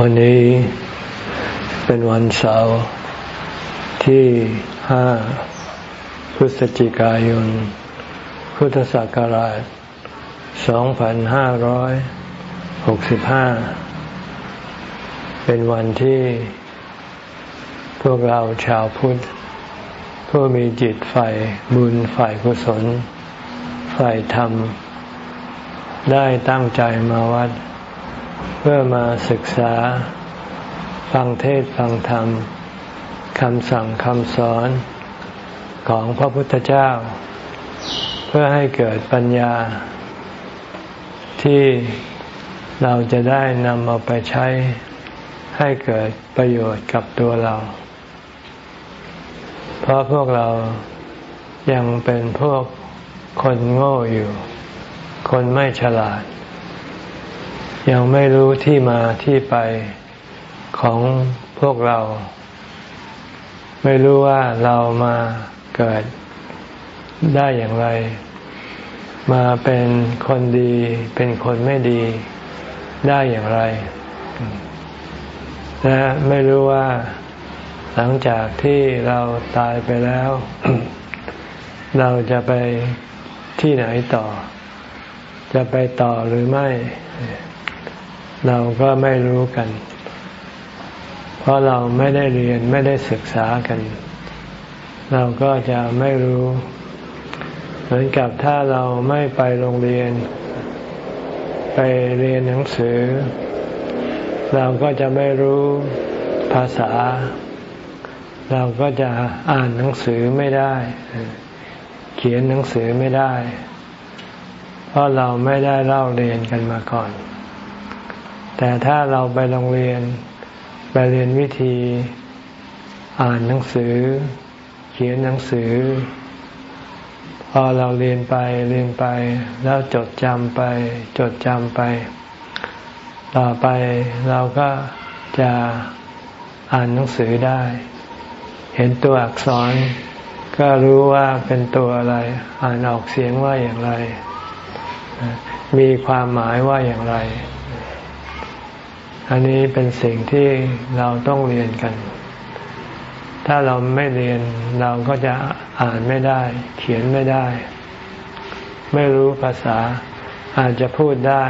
วันนี้เป็นวันเสาร์ที่ห้าพฤศจิกายน พุทธศักราช 2565 เป็นวันที่พวกเราชาวพุทธ ผู้มีจิตฝ่ายบุญฝ่ายกุศลฝ่ายธรรม ได้ตั้งใจมาวัดเพื่อมาศึกษา ฟังเทศฟังธรรมคำสั่งคำสอนของพระพุทธเจ้า เพื่อให้เกิดปัญญา ที่เราจะได้นำเอาไปใช้ให้เกิดประโยชน์กับตัวเรา เพราะพวกเรายังเป็นพวกคนโง่อยู่ คนไม่ฉลาด ยังไม่รู้ที่มาที่ไปของพวกเรา ไม่รู้ว่าเรามาเกิดได้อย่างไร มาเป็นคนดี เป็นคนไม่ดีได้อย่างไร และไม่รู้ว่าหลังจากที่เราตายไปแล้ว เราจะไปที่ไหนต่อ จะไปต่อหรือไม่ เราก็ไม่รู้กัน เพราะเราไม่ได้เรียนไม่ได้ศึกษากัน เราก็จะไม่รู้ เหมือนกับถ้าเราไม่ไปโรงเรียน ไปเรียนหนังสือ เราก็จะไม่รู้ภาษา เราก็จะอ่านหนังสือไม่ได้ เขียนหนังสือไม่ได้ เพราะเราไม่ได้เล่าเรียนกันมาก่อน แต่ถ้าเราไปโรงเรียน ไปเรียนวิธีอ่านหนังสือ เขียนหนังสือ พอเราเรียนไปเรียนไป แล้วจดจำไป จดจำไป ต่อไปเราก็จะอ่านหนังสือได้ เห็นตัวอักษร ก็รู้ว่าเป็นตัวอะไร อ่านออกเสียงว่าอย่างไร มีความหมายว่าอย่างไร อันนี้เป็นสิ่งที่เราต้องเรียนกัน ถ้าเราไม่เรียนเราก็จะอ่านไม่ได้ เขียนไม่ได้ ไม่รู้ภาษา อาจจะพูดได้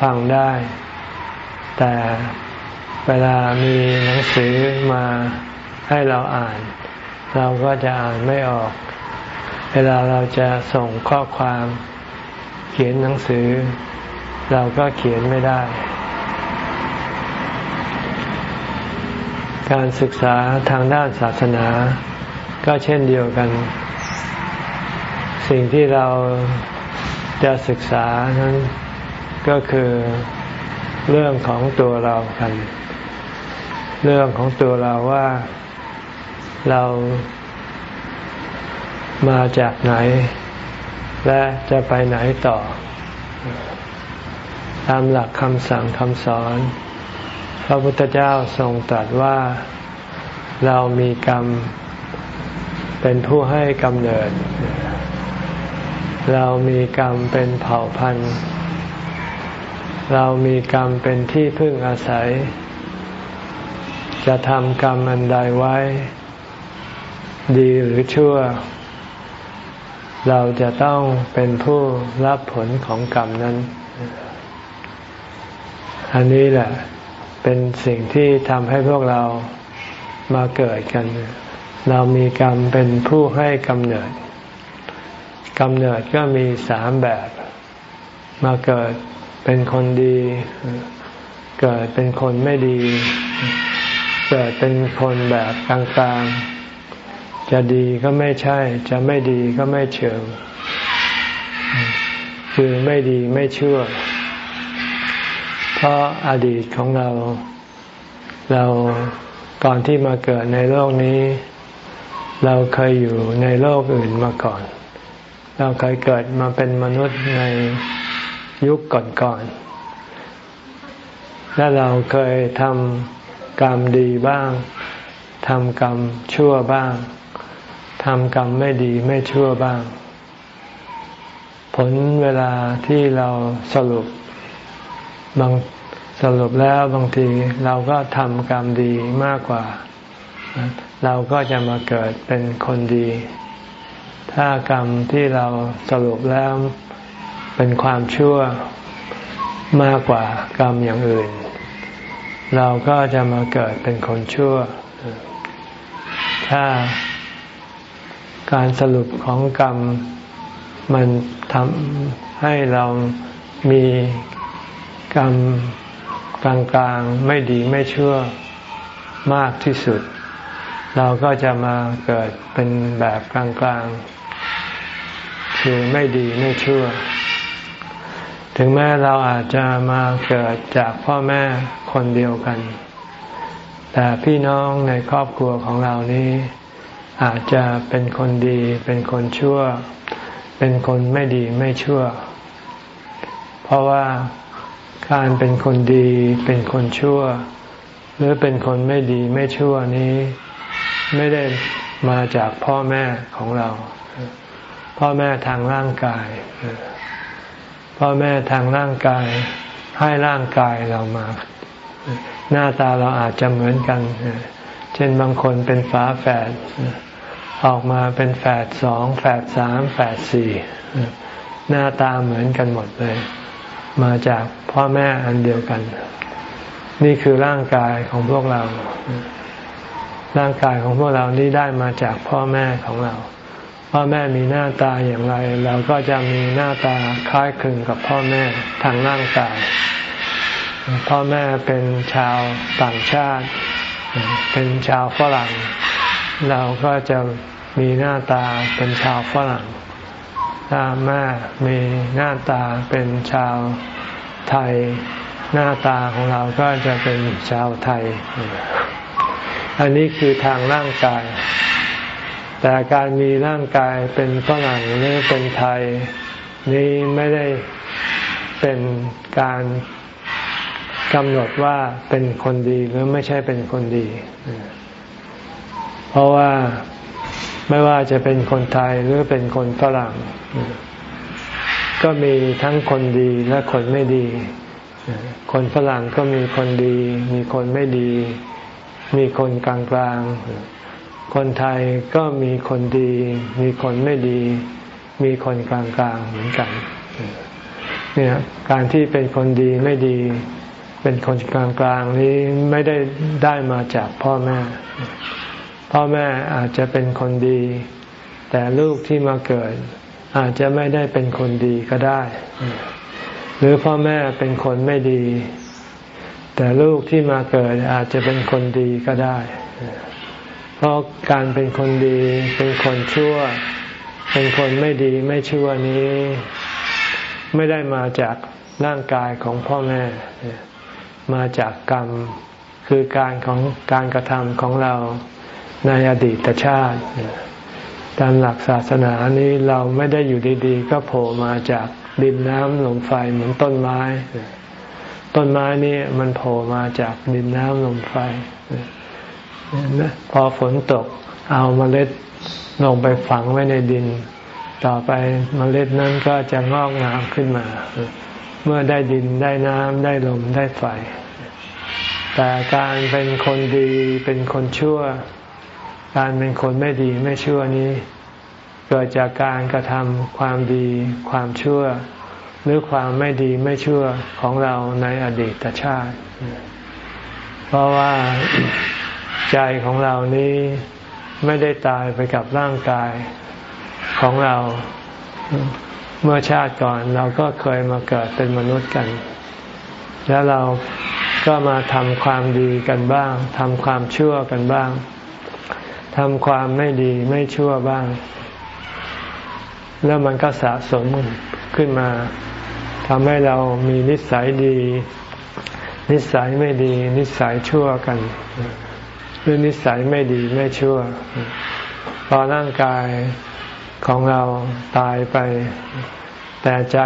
ฟังได้ แต่เวลามีหนังสือมาให้เราอ่าน เราก็จะอ่านไม่ออก เวลาเราจะส่งข้อความ เขียนหนังสือ เราก็เขียนไม่ได้ การศึกษาทางด้านศาสนา ก็เช่นเดียวกัน สิ่งที่เราจะศึกษานั้นก็คือเรื่องของตัวเรากัน เรื่องของตัวเราว่าเรามาจากไหน และจะไปไหนต่อ ตามหลักคำสั่งคำสอน ระพุทธเจ้าทรงตรัสว่าเรามีกรรมเป็นผู้ให้กำเนิด เรามีกรรมเป็นเผ่าพันธุ์ เรามีกรรมเป็นที่พึ่งอาศัย จะทำกรรมอันใดไว้ ดีหรือชั่ว เราจะต้องเป็นผู้รับผลของกรรมนั้น อันนี้แหละ เป็นสิ่งที่ทำให้พวกเรามาเกิดกัน เรามีกรรมเป็นผู้ให้กำเนิดกำเนิดก็มีสามแบบ มาเกิดเป็นคนดี เกิดเป็นคนไม่ดี เกิดเป็นคนแบบกลางๆ จะดีก็ไม่ใช่ จะไม่ดีก็ไม่เชิง คือไม่ดีไม่เชื่อ เพราะอดีตของเรา เราก่อนที่มาเกิดในโลกนี้ เราเคยอยู่ในโลกอื่นมาก่อน เราเคยเกิดมาเป็นมนุษย์ในยุคก่อนๆ และเราเคยทำกรรมดีบ้างทำกรรมชั่วบ้างทำกรรมไม่ดีไม่ชั่วบ้าง ผลเวลาที่เราสรุปบาง สรุปแล้วบางทีเราก็ทำกรรมดีมากกว่า เราก็จะมาเกิดเป็นคนดี ถ้ากรรมที่เราสรุปแล้วเป็นความชั่วมากกว่ากรรมอย่างอื่น เราก็จะมาเกิดเป็นคนชั่ว ถ้าการสรุปของกรรมมันทำให้เรามีกรรม กลางๆ ไม่ดีไม่ชั่วมากที่สุด เราก็จะมาเกิดเป็นแบบกลางๆ คือไม่ดีไม่ชั่ว ถึงแม้เราอาจจะมาเกิดจากพ่อแม่คนเดียวกัน แต่พี่น้องในครอบครัวของเรานี้ อาจจะเป็นคนดี เป็นคนชั่ว เป็นคนไม่ดีไม่ชั่ว เพราะว่า การเป็นคนดีเป็นคนชั่ว หรือเป็นคนไม่ดีไม่ชั่วนี้ ไม่ได้มาจากพ่อแม่ของเรา พ่อแม่ทางร่างกาย พ่อแม่ทางร่างกายให้ร่างกายเรามา หน้าตาเราอาจจะเหมือนกัน เช่นบางคนเป็นฝาแฝดออกมาเป็นแฝดสองแฝดสามแฝดสี่หน้าตาเหมือนกันหมดเลย มาจากพ่อแม่อันเดียวกัน นี่คือร่างกายของพวกเรา ร่างกายของพวกเรานี้ได้มาจากพ่อแม่ของเรา พ่อแม่มีหน้าตาอย่างไร เราก็จะมีหน้าตาคล้ายคลึงกับพ่อแม่ทางร่างกาย พ่อแม่เป็นชาวต่างชาติ เป็นชาวฝรั่ง เราก็จะมีหน้าตาเป็นชาวฝรั่ง ถ้าแม่มีหน้าตาเป็นชาวไทย หน้าตาของเราก็จะเป็นชาวไทย อันนี้คือทางร่างกาย แต่การมีร่างกายเป็นฝรั่งหรือเป็นไทย นี้ไม่ได้เป็นการกำหนดว่าเป็นคนดีหรือไม่ใช่เป็นคนดี เพราะว่า ไม่ว่าจะเป็นคนไทยหรือเป็นคนฝรั่ง ก็มีทั้งคนดีและคนไม่ดี คนฝรั่งก็มีคนดี มีคนไม่ดี มีคนกลางกลางคนไทยก็มีคนดี มีคนไม่ดี มีคนกลางกลางเหมือนกันเนี่ยการที่เป็นคนดีไม่ดี เป็นคนกลางกลางนี้ไม่ได้ได้มาจากพ่อแม่ พ่อแม่อาจจะเป็นคนดี แต่ลูกที่มาเกิด อาจจะไม่ได้เป็นคนดีก็ได้ หรือพ่อแม่เป็นคนไม่ดี แต่ลูกที่มาเกิดอาจจะเป็นคนดีก็ได้ เพราะการเป็นคนดีเป็นคนชั่ว เป็นคนไม่ดีไม่ชั่วนี้ ไม่ได้มาจากร่างกายของพ่อแม่ มาจากกรรมคือการของการกระทำของเรา ในอดีตชาติ ตามหลักศาสนานี้เราไม่ได้อยู่ดีๆ ก็โผล่มาจากดินน้ำลมไฟเหมือนต้นไม้ ต้นไม้นี่มันโผล่มาจากดินน้ำลมไฟพอฝนตกเอาเมล็ดลงไปฝังไว้ในดิน ต่อไปเมล็ดนั้นก็จะงอกงามขึ้นมา เมื่อได้ดินได้น้ำได้ลมได้ไฟ แต่การเป็นคนดีเป็นคนชั่ว การเป็นคนไม่ดีไม่ชั่วนี้ เกิดจากการกระทำความดี ความชั่ว หรือความไม่ดีไม่ชั่วของเราในอดีตชาติ เพราะว่าใจของเรานี้ไม่ได้ตายไปกับร่างกายของเรา เมื่อชาติก่อนเราก็เคยมาเกิดเป็นมนุษย์กัน แล้วเราก็มาทำความดีกันบ้างทำความชั่วกันบ้าง ทำความไม่ดีไม่ชั่วบ้าง แล้วมันก็สะสมขึ้นมาทำให้เรามีนิสัยดี นิสัยไม่ดี นิสัยชั่วกันหรือนิสัยไม่ดีไม่ชั่ว พอร่างกายของเราตายไป แต่ใจ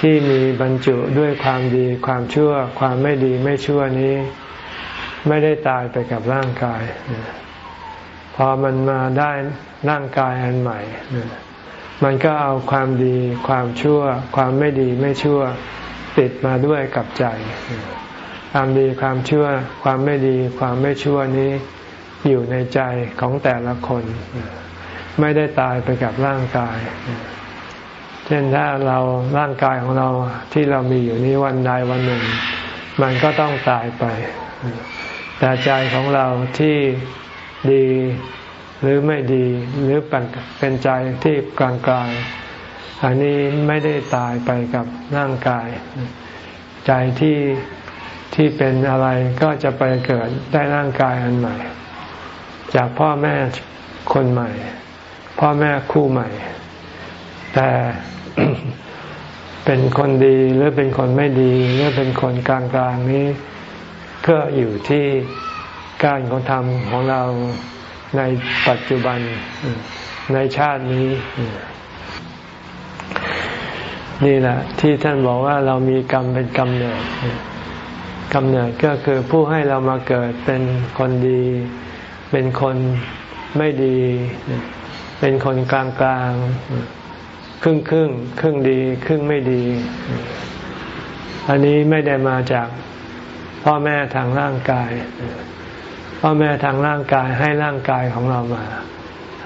ที่มีบรรจุด้วยความดีความชั่ว ความไม่ดีไม่ชั่วนี้ ไม่ได้ตายไปกับร่างกาย พอมันมาได้ร่างกายอันใหม่ มันก็เอาความดีความชั่ว ความไม่ดีไม่ชั่วติดมาด้วยกับใจ ความดีความชั่ว ความไม่ดี ความไม่ชั่วนี้อยู่ในใจของแต่ละคน ไม่ได้ตายไปกับร่างกาย เช่นถ้าเราร่างกายของเราที่เรามีอยู่นี้วันใดวันหนึ่ง มันก็ต้องตายไป แต่ใจของเราที่ ดีหรือไม่ดีหรือเป็นใจที่กลางๆ อันนี้ไม่ได้ตายไปกับร่างกาย ใจที่ที่เป็นอะไรก็จะไปเกิดได้ร่างกายอันใหม่ จากพ่อแม่คนใหม่ พ่อแม่คู่ใหม่ แต่เป็นคนดีหรือเป็นคนไม่ดี หรือเป็นคนกลางๆนี้ก็อยู่ที่ การของธรรมของเราในปัจจุบันในชาตินี้ นี่แหละ ที่ท่านบอกว่าเรามีกรรมเป็นกรรมเนิดกำเนิดก็คือผู้ให้เรามาเกิดเป็นคนดี เป็นคนไม่ดี เป็นคนกลางกลางครึ่งครึ่งครึ่งดี ครึ่งไม่ดี อันนี้ไม่ได้มาจากพ่อแม่ทางร่างกาย พ่อแม่ทางร่างกายให้ร่างกายของเรามา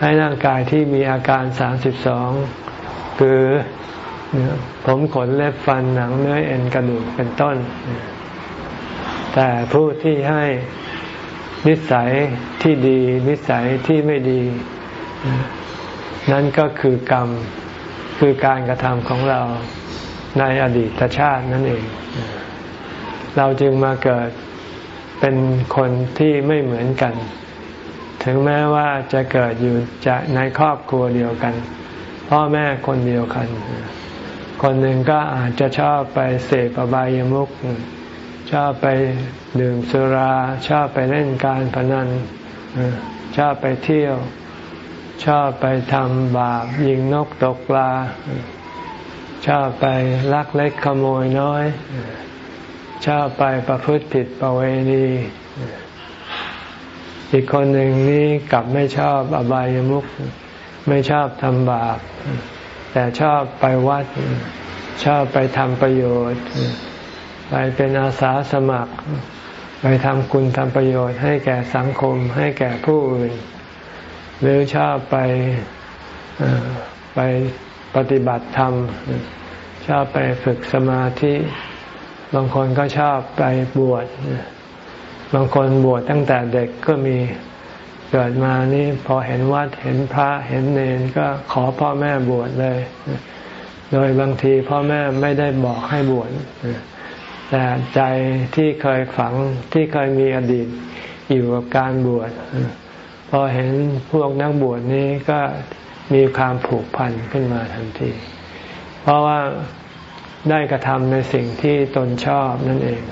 ให้ร่างกายที่มีอาการสามสิบสองคือผมขนเล็บฟันหนังเนื้อเอ็นกระดูกเป็นต้น แต่ผู้ที่ให้นิสัยที่ดี นิสัยที่ไม่ดี นั่นก็คือกรรมคือการกระทำของเราในอดีตชาตินั่นเอง เราจึงมาเกิด เป็นคนที่ไม่เหมือนกัน ถึงแม้ว่าจะเกิดอยู่จะในครอบครัวเดียวกัน พ่อแม่คนเดียวกัน คนหนึ่งก็อาจจะชอบไปเสพอบายามุขชอบไปดื่มสุรา ชอบไปเล่นการพนันชอบไปเที่ยว ชอบไปทำบาปยิงนกตกปลา ชอบไปลักเล็กขโมยน้อย ชอบไปประพฤติผิดประเวณี อีกคนหนึ่งนี้กลับไม่ชอบอบายมุขไม่ชอบทำบาป แต่ชอบไปวัด ชอบไปทำประโยชน์ไปเป็นอาสาสมัคร ไปทำคุณทำประโยชน์ ให้แก่สังคมให้แก่ผู้อื่น หรือชอบไปไปปฏิบัติธรรม ชอบไปฝึกสมาธิ บางคนก็ชอบไปบวชบางคนบวชตั้งแต่เด็กก็มีเกิดมานี่พอเห็นวัดเห็นพระเห็นเนรก็ขอพ่อแม่บวชเลย โดยบางทีพ่อแม่ไม่ได้บอกให้บวชแต่ใจที่เคยฝังที่เคยมีอดีตอยู่กับการบวชพอเห็นพวกนักบวชนี้ก็มีความผูกพันขึ้นมาทันที เพราะว่า ได้กระทำในสิ่งที่ตนชอบนั่นเอง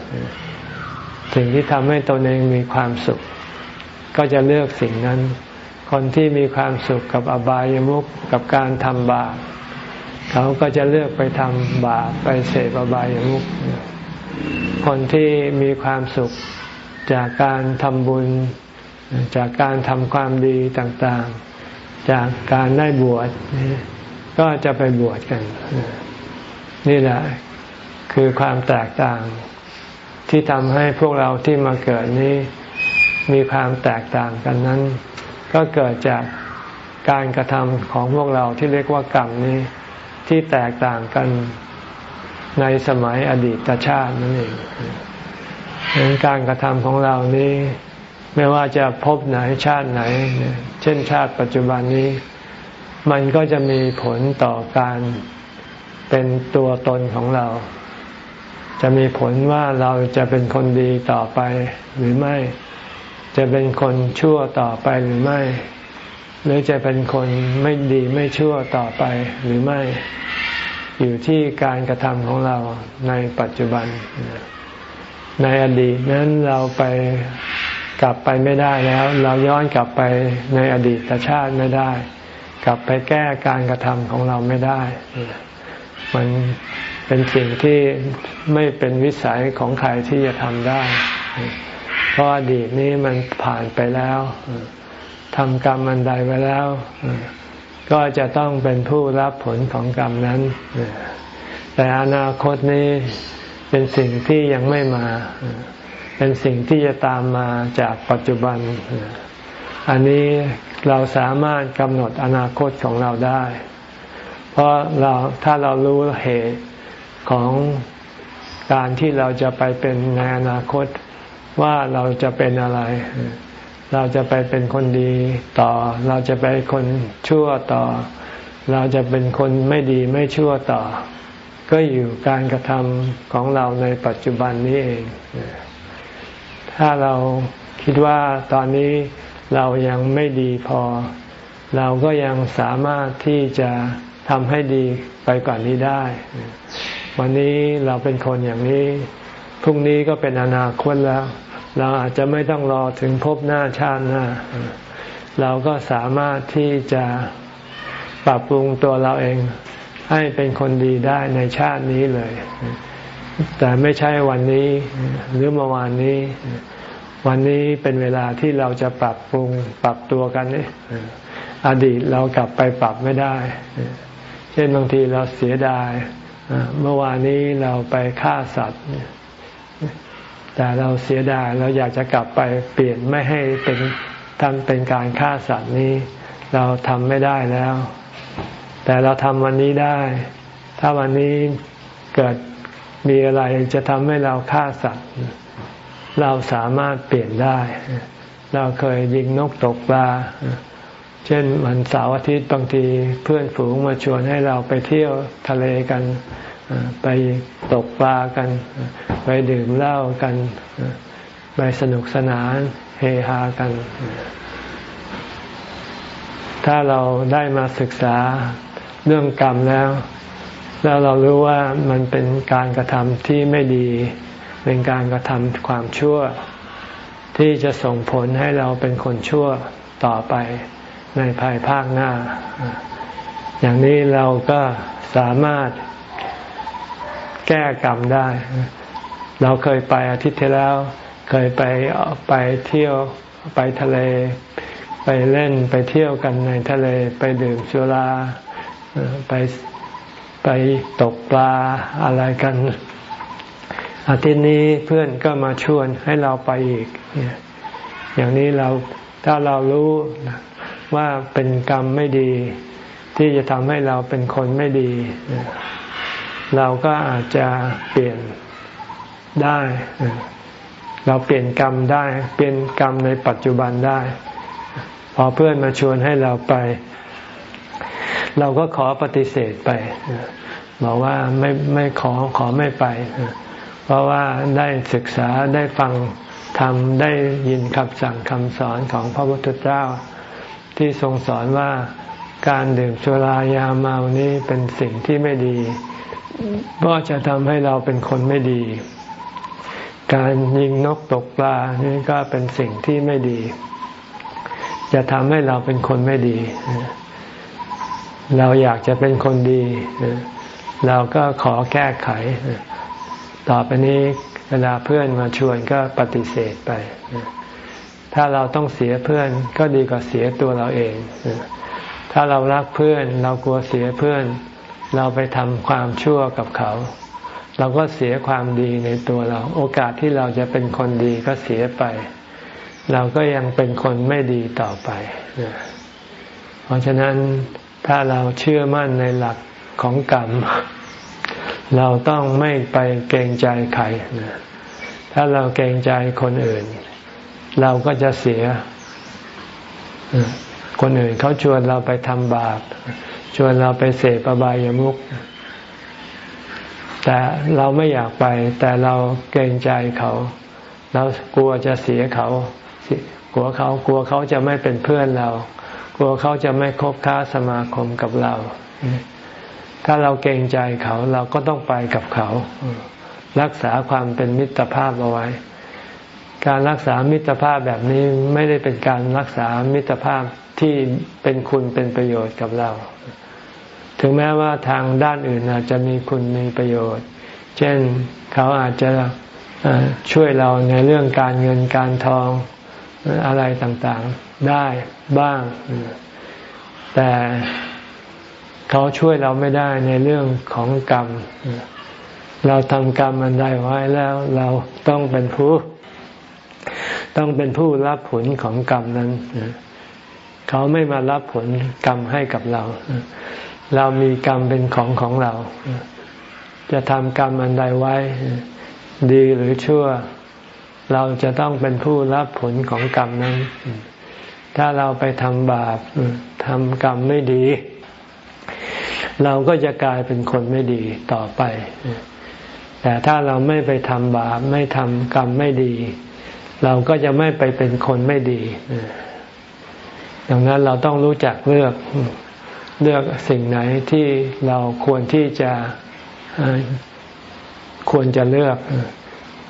สิ่งที่ทำให้ตนเองมีความสุข ก็จะเลือกสิ่งนั้น คนที่มีความสุขกับอบายามุขกับการทำบาปเขาก็จะเลือกไปทำบาปไปเสพอบายามุขคนที่มีความสุขจากการทำบุญ จากการทำความดีต่างๆ จากการได้บวชก็จะไปบวชกัน นี่แหละคือความแตกต่างที่ทำให้พวกเราที่มาเกิดนี้มีความแตกต่างกันนั้น ก็เกิดจากการกระทำของพวกเราที่เรียกว่ากรรมนี้ที่แตกต่างกันในสมัยอดีตชาตินั่นเองดังนั้นการกระทำของเรานี้ ไม่ว่าจะพบไหนชาติไหน เช่นชาติปัจจุบันนี้ มันก็จะมีผลต่อการ เป็นตัวตนของเรา จะมีผลว่าเราจะเป็นคนดีต่อไปหรือไม่ จะเป็นคนชั่วต่อไปหรือไม่ หรือจะเป็นคนไม่ดีไม่ชั่วต่อไปหรือไม่ อยู่ที่การกระทำของเราในปัจจุบัน ในอดีตนั้นเราไปกลับไปไม่ได้แล้ว เราย้อนกลับไปในอดีตชาติไม่ได้ กลับไปแก้การกระทำของเราไม่ได้ มันเป็นสิ่งที่ไม่เป็นวิสัยของใครที่จะทำได้ เพราะอดีตนี้มันผ่านไปแล้วทำกรรมอันใดไว้แล้ว ก็จะต้องเป็นผู้รับผลของกรรมนั้น แต่อนาคตนี้เป็นสิ่งที่ยังไม่มา เป็นสิ่งที่จะตามมาจากปัจจุบัน อันนี้เราสามารถกำหนดอนาคตของเราได้ เพราะเราถ้าเรารู้เหตุของการที่เราจะไปเป็นในอนาคตว่าเราจะเป็นอะไร เราจะไปเป็นคนดีต่อ เราจะไปคนชั่วต่อ เราจะเป็นคนไม่ดีไม่ชั่วต่อ ก็อยู่การกระทำของเราในปัจจุบันนี้เอง ถ้าเราคิดว่าตอนนี้เรายังไม่ดีพอ เราก็ยังสามารถที่จะ ทำให้ดีไปกว่านนี้ได้ วันนี้เราเป็นคนอย่างนี้ พรุ่งนี้ก็เป็นอนาคตแล้ว เราอาจจะไม่ต้องรอถึงพบหน้าชาติหน้า เราก็สามารถที่จะปรับปรุงตัวเราเอง ให้เป็นคนดีได้ในชาตินี้เลย แต่ไม่ใช่วันนี้หรือเมื่อวานนี้ วันนี้เป็นเวลาที่เราจะปรับปรุงปรับตัวกันนี่อดีตเรากลับไปปรับไม่ได้ ช่นบางทีเราเสียดายเมื่อวานนี้เราไปฆ่าสัตว์ แต่เราเสียดายเราอยากจะกลับไปเปลี่ยนไม่ให้เป็นทำเป็นการฆ่าสัตว์นี้ เราทำไม่ได้แล้ว แต่เราทำวันนี้ได้ ถ้าวันนี้เกิดมีอะไรจะทำให้เราฆ่าสัตว์ เราสามารถเปลี่ยนได้ เราเคยยิงนกตกปลา เช่นวันเสาร์อาทิตย์บางทีเพื่อนฝูงมาชวนให้เราไปเที่ยวทะเลกันไปตกปลากัน ไปดื่มเหล้ากัน ไปสนุกสนานเฮฮากัน ถ้าเราได้มาศึกษาเรื่องกรรมแล้ว แล้วเรารู้ว่ามันเป็นการกระทำที่ไม่ดี เป็นการกระทำความชั่ว ที่จะส่งผลให้เราเป็นคนชั่วต่อไป ในภายภาคหน้า อย่างนี้เราก็สามารถแก้กรรมได้ เราเคยไปอาทิตย์ที่แล้ว เคยไปไปเที่ยวไปทะเล ไปเล่นไปเที่ยวกันในทะเล ไปดื่มสุราไปไปตกปลาอะไรกัน อาทิตย์นี้เพื่อนก็มาชวนให้เราไปอีก อย่างนี้เราถ้าเรารู้ ว่าเป็นกรรมไม่ดี ที่จะทำให้เราเป็นคนไม่ดี เราก็อาจจะเปลี่ยนได้ เราเปลี่ยนกรรมได้ เปลี่ยนกรรมในปัจจุบันได้ พอเพื่อนมาชวนให้เราไป เราก็ขอปฏิเสธไปบอกว่าไม่ไม่ขอขอไม่ไป เพราะว่าได้ศึกษาได้ฟังทำได้ยินคำสั่งคำสอนของพระพุทธเจ้า ที่ทรงสอนว่าการดื่มสุรายาเมานี้เป็นสิ่งที่ไม่ดีเพราะจะทำให้เราเป็นคนไม่ดี การยิงนกตกปลานี่ก็เป็นสิ่งที่ไม่ดี จะทำให้เราเป็นคนไม่ดี เราอยากจะเป็นคนดี เราก็ขอแก้ไข ต่อไปนี้เวลาเพื่อนมาชวนก็ปฏิเสธไป ถ้าเราต้องเสียเพื่อนก็ดีกว่าเสียตัวเราเอง ถ้าเรารักเพื่อนเรากลัวเสียเพื่อน เราไปทำความชั่วกับเขา เราก็เสียความดีในตัวเรา โอกาสที่เราจะเป็นคนดีก็เสียไป เราก็ยังเป็นคนไม่ดีต่อไป เพราะฉะนั้นถ้าเราเชื่อมั่นในหลักของกรรม เราต้องไม่ไปเกรงใจใคร ถ้าเราเกรงใจคนอื่น เราก็จะเสีย คนอื่นเขาชวนเราไปทำบาป ชวนเราไปเสพอบายามุขแต่เราไม่อยากไป แต่เราเกรงใจเขา เรากลัวจะเสียเขา กลัวเขากลัวเขาจะไม่เป็นเพื่อนเรา กลัวเขาจะไม่คบค้าสมาคมกับเรา ถ้าเราเกรงใจเขา เราก็ต้องไปกับเขา รักษาความเป็นมิตรภาพเอาไว้ การรักษามิตรภาพแบบนี้ไม่ได้เป็นการรักษามิตรภาพที่เป็นคุณเป็นประโยชน์กับเรา ถึงแม้ว่าทางด้านอื่นอาจจะมีคุณมีประโยชน์ เช่นเขาอาจจะช่วยเราในเรื่องการเงินการทองอะไรต่างๆได้บ้าง แต่เขาช่วยเราไม่ได้ในเรื่องของกรรม เราทำกรรมอันใดไว้แล้วเราต้องเป็นผู้ ต้องเป็นผู้รับผลของกรรมนั้น เขาไม่มารับผลกรรมให้กับเรา เรามีกรรมเป็นของของเรา จะทำกรรมอันใดไว้ ดีหรือชั่ว เราจะต้องเป็นผู้รับผลของกรรมนั้น ถ้าเราไปทำบาปทำกรรมไม่ดี เราก็จะกลายเป็นคนไม่ดีต่อไปแต่ถ้าเราไม่ไปทำบาปไม่ทำกรรมไม่ดี เราก็จะไม่ไปเป็นคนไม่ดี ดังนั้นเราต้องรู้จักเลือกเลือกสิ่งไหนที่เราควรที่จะควรจะเลือก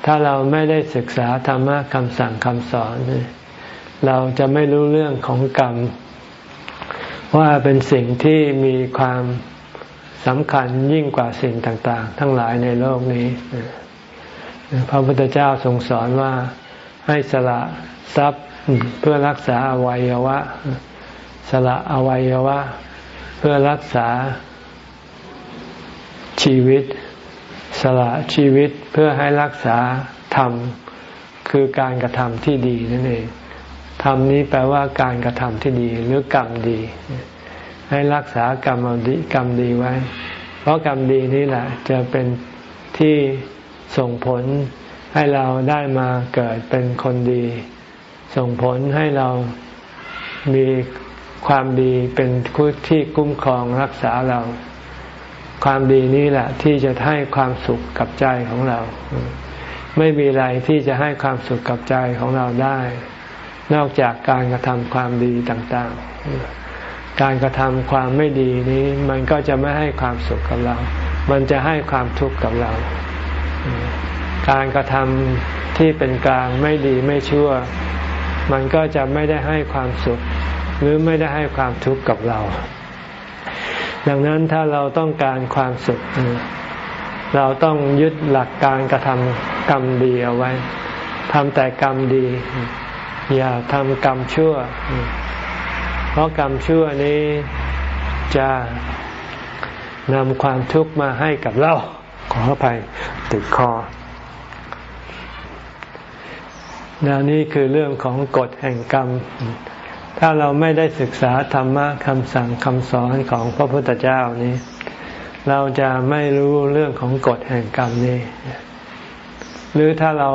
ถ้าเราไม่ได้ศึกษาธรรมะคำสั่งคำสอน เราจะไม่รู้เรื่องของกรรม ว่าเป็นสิ่งที่มีความสำคัญยิ่งกว่าสิ่งต่าง ๆ ทั้งหลายในโลกนี้ พระพุทธเจ้าทรงสอนว่า ให้สละทรัพย์เพื่อรักษาอวัยวะ สละอวัยวะ เพื่อรักษาชีวิต สละชีวิตเพื่อให้รักษาธรรมคือการกระทำที่ดีนั่นเองธรรมนี้แปลว่าการกระทำที่ดีหรือกรรมดี ให้รักษากรรมดีกรรมดีไว้ เพราะกรรมดีนี่แหละ จะเป็นที่ส่งผล ให้เราได้มาเกิดเป็นคนดี ส่งผลให้เรามีความดีเป็นคู่ที่คุ้มครองรักษาเรา ความดีนี้แหละที่จะให้ความสุขกับใจของเรา ไม่มีอะไรที่จะให้ความสุขกับใจของเราได้ นอกจากการกระทำความดีต่างๆ การกระทำความไม่ดีนี้มันก็จะไม่ให้ความสุขกับเรา มันจะให้ความทุกข์กับเรา การกระทำที่เป็นกลางไม่ดีไม่ชั่ว มันก็จะไม่ได้ให้ความสุข หรือไม่ได้ให้ความทุกข์กับเรา ดังนั้นถ้าเราต้องการความสุข เราต้องยึดหลักการกระทำกรรมดีเอาไว้ทำแต่กรรมดี อย่าทำกรรมชั่ว เพราะกรรมชั่วนี้จะนำความทุกข์มาให้กับเรา ขออภัยติดคอ นะนี่คือเรื่องของกฎแห่งกรรม ถ้าเราไม่ได้ศึกษาธรรมะคำสั่งคำสอนของพระพุทธเจ้านี้ เราจะไม่รู้เรื่องของกฎแห่งกรรมนี้ หรือถ้าเรา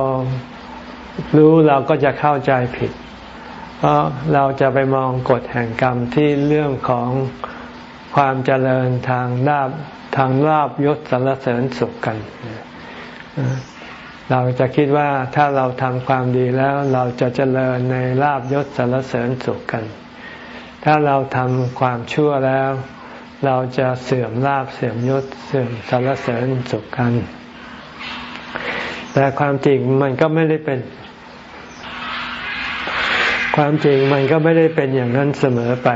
รู้เราก็จะเข้าใจผิด เพราะเราจะไปมองกฎแห่งกรรมที่เรื่องของความเจริญทางลาบทางลาบยศสรรเสริญสุขกัน เราจะคิดว่าถ้าเราทำความดีแล้วเราจะเจริญในลาบยศสรรเสริญสุขกัน ถ้าเราทำความชั่วแล้ว เราจะเสื่อมลาบเสื่อมยศเสื่อมสรรเสริญสุขกัน แต่ความจริงมันก็ไม่ได้เป็น ความจริงมันก็ไม่ได้เป็นอย่างนั้นเสมอไป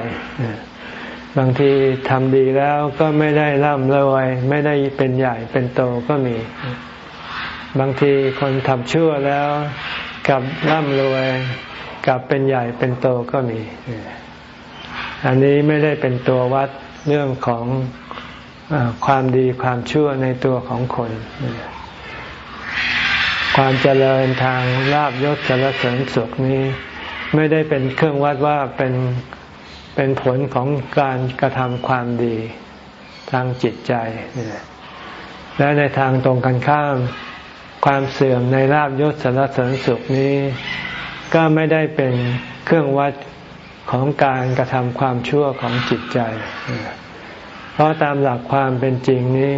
บางทีทำดีแล้วก็ไม่ได้ร่ำรวยไม่ได้เป็นใหญ่เป็นโตก็มี บางทีคนทำชั่วแล้วกับร่ำรวยกับเป็นใหญ่เป็นโตก็มี อันนี้ไม่ได้เป็นตัววัดเรื่องของอความดีความชั่วในตัวของคน ความเจริญทางลาบยศสารเสริญสุขนี้ ไม่ได้เป็นเครื่องวัดว่าเป็นเป็นผลของการกระทำความดีทางจิตใจ และในทางตรงกันข้าม ความเสื่อมในลาบยศสารเสริญสุขนี้ ก็ไม่ได้เป็นเครื่องวัดของการกระทำความชั่วของจิตใจ เพราะตามหลักความเป็นจริงนี้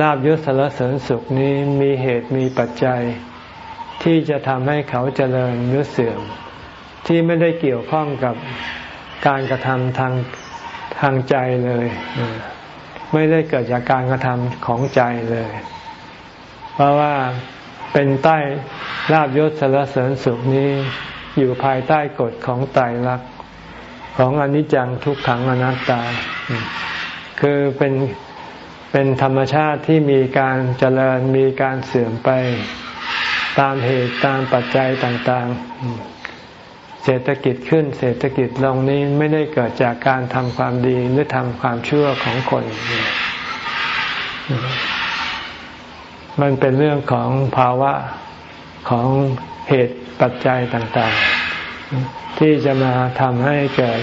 ลาบยศสารเสริญสุขนี้มีเหตุมีปัจจัย ที่จะทำให้เขาเจริญหรือเสื่อม ที่ไม่ได้เกี่ยวข้องกับการกระทำทางทางใจเลย ไม่ได้เกิดจากการกระทำของใจเลย เพราะว่าเป็นใต้ลาบยศสารเสริญสุขนี้อยู่ภายใต้กฎของไตรลักษณ์ของอนิจจังทุกขังอนัตตา คือเป็นเป็นธรรมชาติที่มีการเจริญมีการเสื่อมไปตามเหตุตามปัจจัยต่างๆ เศรษฐกิจขึ้นเศรษฐกิจลงนี้ไม่ได้เกิดจากการทำความดีหรือทำความชั่วของคน มันเป็นเรื่องของภาวะของเหตุปัจจัยต่างๆ ที่จะมาทำให้เกิด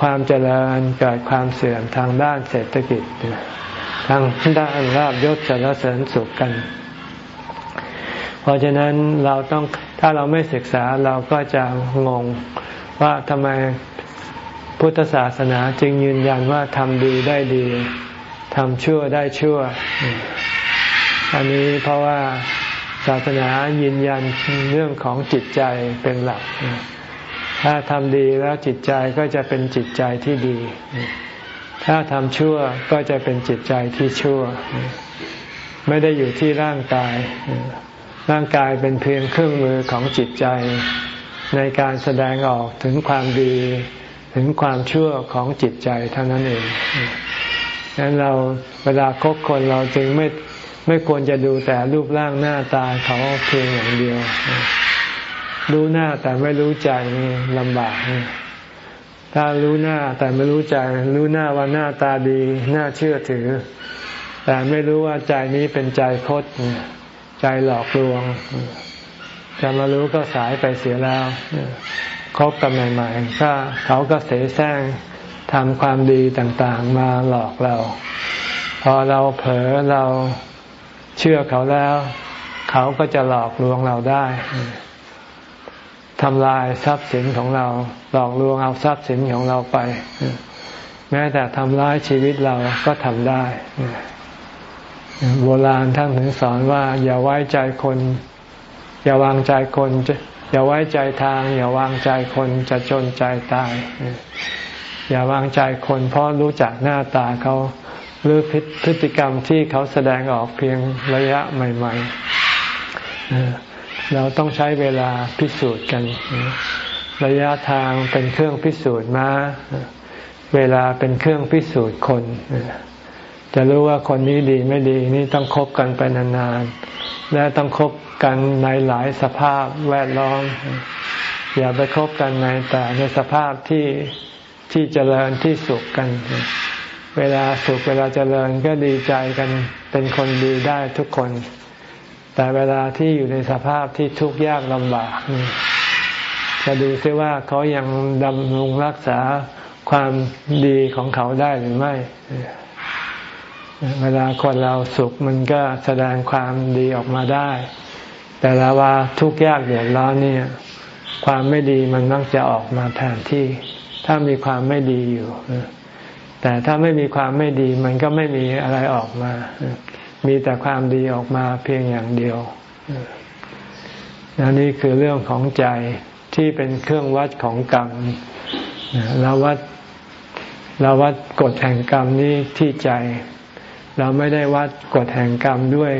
ความเจริญเกิดความเสื่อมทางด้านเศรษฐกิจ ทางด้านราบยศสารเสริญสุขกัน เพราะฉะนั้นเราต้องถ้าเราไม่ศึกษาเราก็จะงงว่าทำไมพุทธศาสนาจึงยืนยันว่าทำดีได้ดีทำชั่วได้ชั่ว อันนี้เพราะว่าศาสนายืนยันเรื่องของจิตใจเป็นหลัก ถ้าทำดีแล้วจิตใจก็จะเป็นจิตใจที่ดี ถ้าทำชั่วก็จะเป็นจิตใจที่ชั่ว ไม่ได้อยู่ที่ร่างกาย ร่างกายเป็นเพียงเครื่องมือของจิตใจ ในการแสดงออกถึงความดีถึงความชั่วของจิตใจเท่านั้นเองดังนั้นเราเวลาคบคนเราจึงไม่ ไม่ควรจะดูแต่รูปร่างหน้าตาเขาเพียงอย่างเดียว รู้หน้าแต่ไม่รู้ใจนี่ลำบากถ้ารู้หน้าแต่ไม่รู้ใจ รู้หน้าว่าหน้าตาดีน่าเชื่อถือ แต่ไม่รู้ว่าใจนี้เป็นใจคดใจหลอกลวงจะมารู้ก็สายไปเสียแล้วคบกันใหม่ๆก็เขาก็เสแสร้งทำความดีต่างๆ มาหลอกเรา พอเราเผลอเรา เชื่อเขาแล้ว เขาก็จะหลอกลวงเราได้ทำลายทรัพย์สินของเรา หลอกลวงเอาทรัพย์สินของเราไป แม้แต่ทำร้ายชีวิตเราก็ทำได้โบราณท่านถึงสอนว่า อย่าไว้ใจคน อย่าวางใจคน อย่าไว้ใจทาง อย่าวางใจคนจะจนใจตาย อย่าวางใจคนเพราะรู้จักหน้าตาเขา หรือพฤติกรรมที่เขาแสดงออกเพียงระยะใหม่ๆ เราต้องใช้เวลาพิสูจน์กัน ระยะทางเป็นเครื่องพิสูจน์มาเวลาเป็นเครื่องพิสูจน์คน จะรู้ว่าคนนี้ดีไม่ดีนี่ต้องคบกันไปนานๆ และต้องคบกันในหลายสภาพแวดล้อม อย่าไปคบกันในแต่ในสภาพที่ที่เจริญที่สุขกัน เวลาสุขเวลาเจริญก็ดีใจกันเป็นคนดีได้ทุกคน แต่เวลาที่อยู่ในสภาพที่ทุกข์ยากลำบากจะดูซิว่าเขายังดำรงรักษาความดีของเขาได้หรือไม่ เวลาคนเราสุขมันก็แสดงความดีออกมาได้ แต่ละว่าทุกข์ยากเดือดร้อนเนี่ย ความไม่ดีมันมักจะออกมาแทนที่ ถ้ามีความไม่ดีอยู่ แต่ถ้าไม่มีความไม่ดีมันก็ไม่มีอะไรออกมา มีแต่ความดีออกมาเพียงอย่างเดียวนนี่คือเรื่องของใจที่เป็นเครื่องวัดของกรรมเราวัดเราวัดกฎแห่งกรรมนี้ที่ใจ เราไม่ได้วัดกฎแห่งกรรมด้วย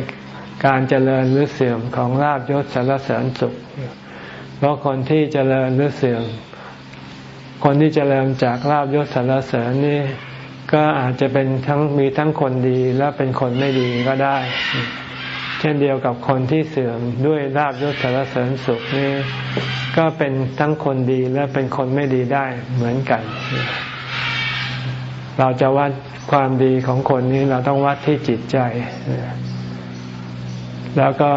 การเจริญหรือเสื่อมของลาบยศสารเสริญสุข เพราะคนที่เจริญหรือเสื่อม คนที่เจริญจากลาบยศสารเสริญนี่ ก็อาจจะเป็นทั้งมีทั้งคนดีและเป็นคนไม่ดีก็ได้ เช่นเดียวกับคนที่เสื่อมด้วยลาบยศสารเสริญสุขนี่ก็เป็นทั้งคนดีและเป็นคนไม่ดีได้เหมือนกัน เราจะวัดความดีของคนนี้เราต้องวัดที่จิตใจ แล้วก็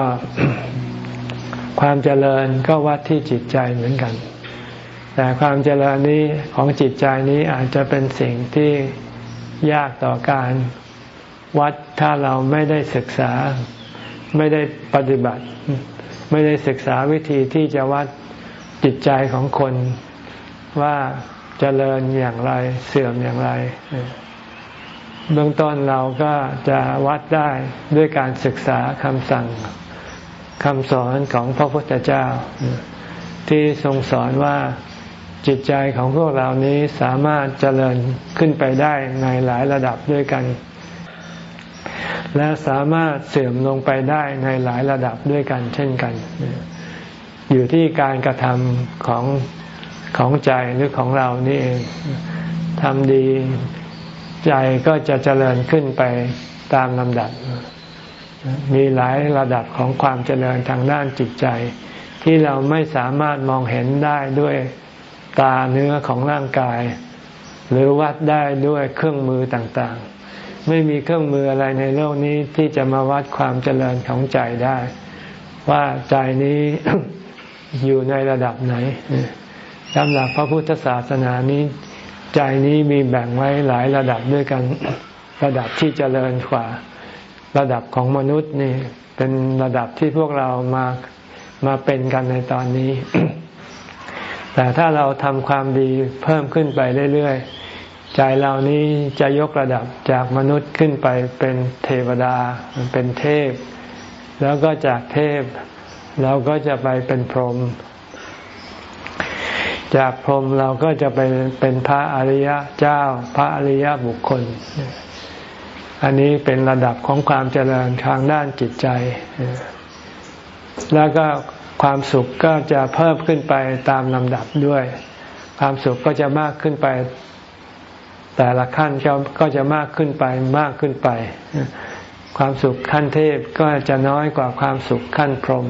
ความเจริญก็วัดที่จิตใจเหมือนกัน แต่ความเจริญนี้ของจิตใจนี้อาจจะเป็นสิ่งที่ ยากต่อการวัดถ้าเราไม่ได้ศึกษาไม่ได้ปฏิบัติ ไม่ได้ศึกษาวิธีที่จะวัดจิตใจของคนว่าเจริญอย่างไรเสื่อมอย่างไร เบื้องต้นเราก็จะวัดได้ด้วยการศึกษาคำสั่งคำสอนของพระพุทธเจ้า ที่ทรงสอนว่า จิตใจของพวกเรานี้สามารถเจริญขึ้นไปได้ในหลายระดับด้วยกัน และสามารถเสื่อมลงไปได้ในหลายระดับด้วยกัน เช่นกัน อยู่ที่การกระทำของของใจหรือของเรานี่เองทำดีใจก็จะเจริญขึ้นไปตามลำดับ มีหลายระดับของความเจริญทางด้านจิตใจ ที่เราไม่สามารถมองเห็นได้ด้วย ตาเนื้อของร่างกาย หรือวัดได้ด้วยเครื่องมือต่างๆ ไม่มีเครื่องมืออะไรในโลกนี้ที่จะมาวัดความเจริญของใจได้ ว่าใจนี้อยู่ในระดับไหนสำหรับพระพุทธศาสนานี้ ใจนี้มีแบ่งไว้หลายระดับด้วยกันระดับที่เจริญกว่า ระดับของมนุษย์นี่ เป็นระดับที่พวกเรามามาเป็นกันในตอนนี้ แต่ถ้าเราทำความดีเพิ่มขึ้นไปเรื่อยๆ ใจเรานี้จะยกระดับจากมนุษย์ขึ้นไปเป็นเทวดาเป็นเทพ แล้วก็จากเทพ เราก็จะไปเป็นพรหมจากพรหมเราก็จะไปเป็นพระอริยเจ้าพระอริยบุคคล อันนี้เป็นระดับของความเจริญทางด้านจิตใจ แล้วก็ ความสุขก็จะเพิ่มขึ้นไปตามลำดับด้วย ความสุขก็จะมากขึ้นไป แต่ละขั้นก็จะมากขึ้นไปมากขึ้นไป ความสุขขั้นเทพก็จะน้อยกว่าความสุขขั้นพรหม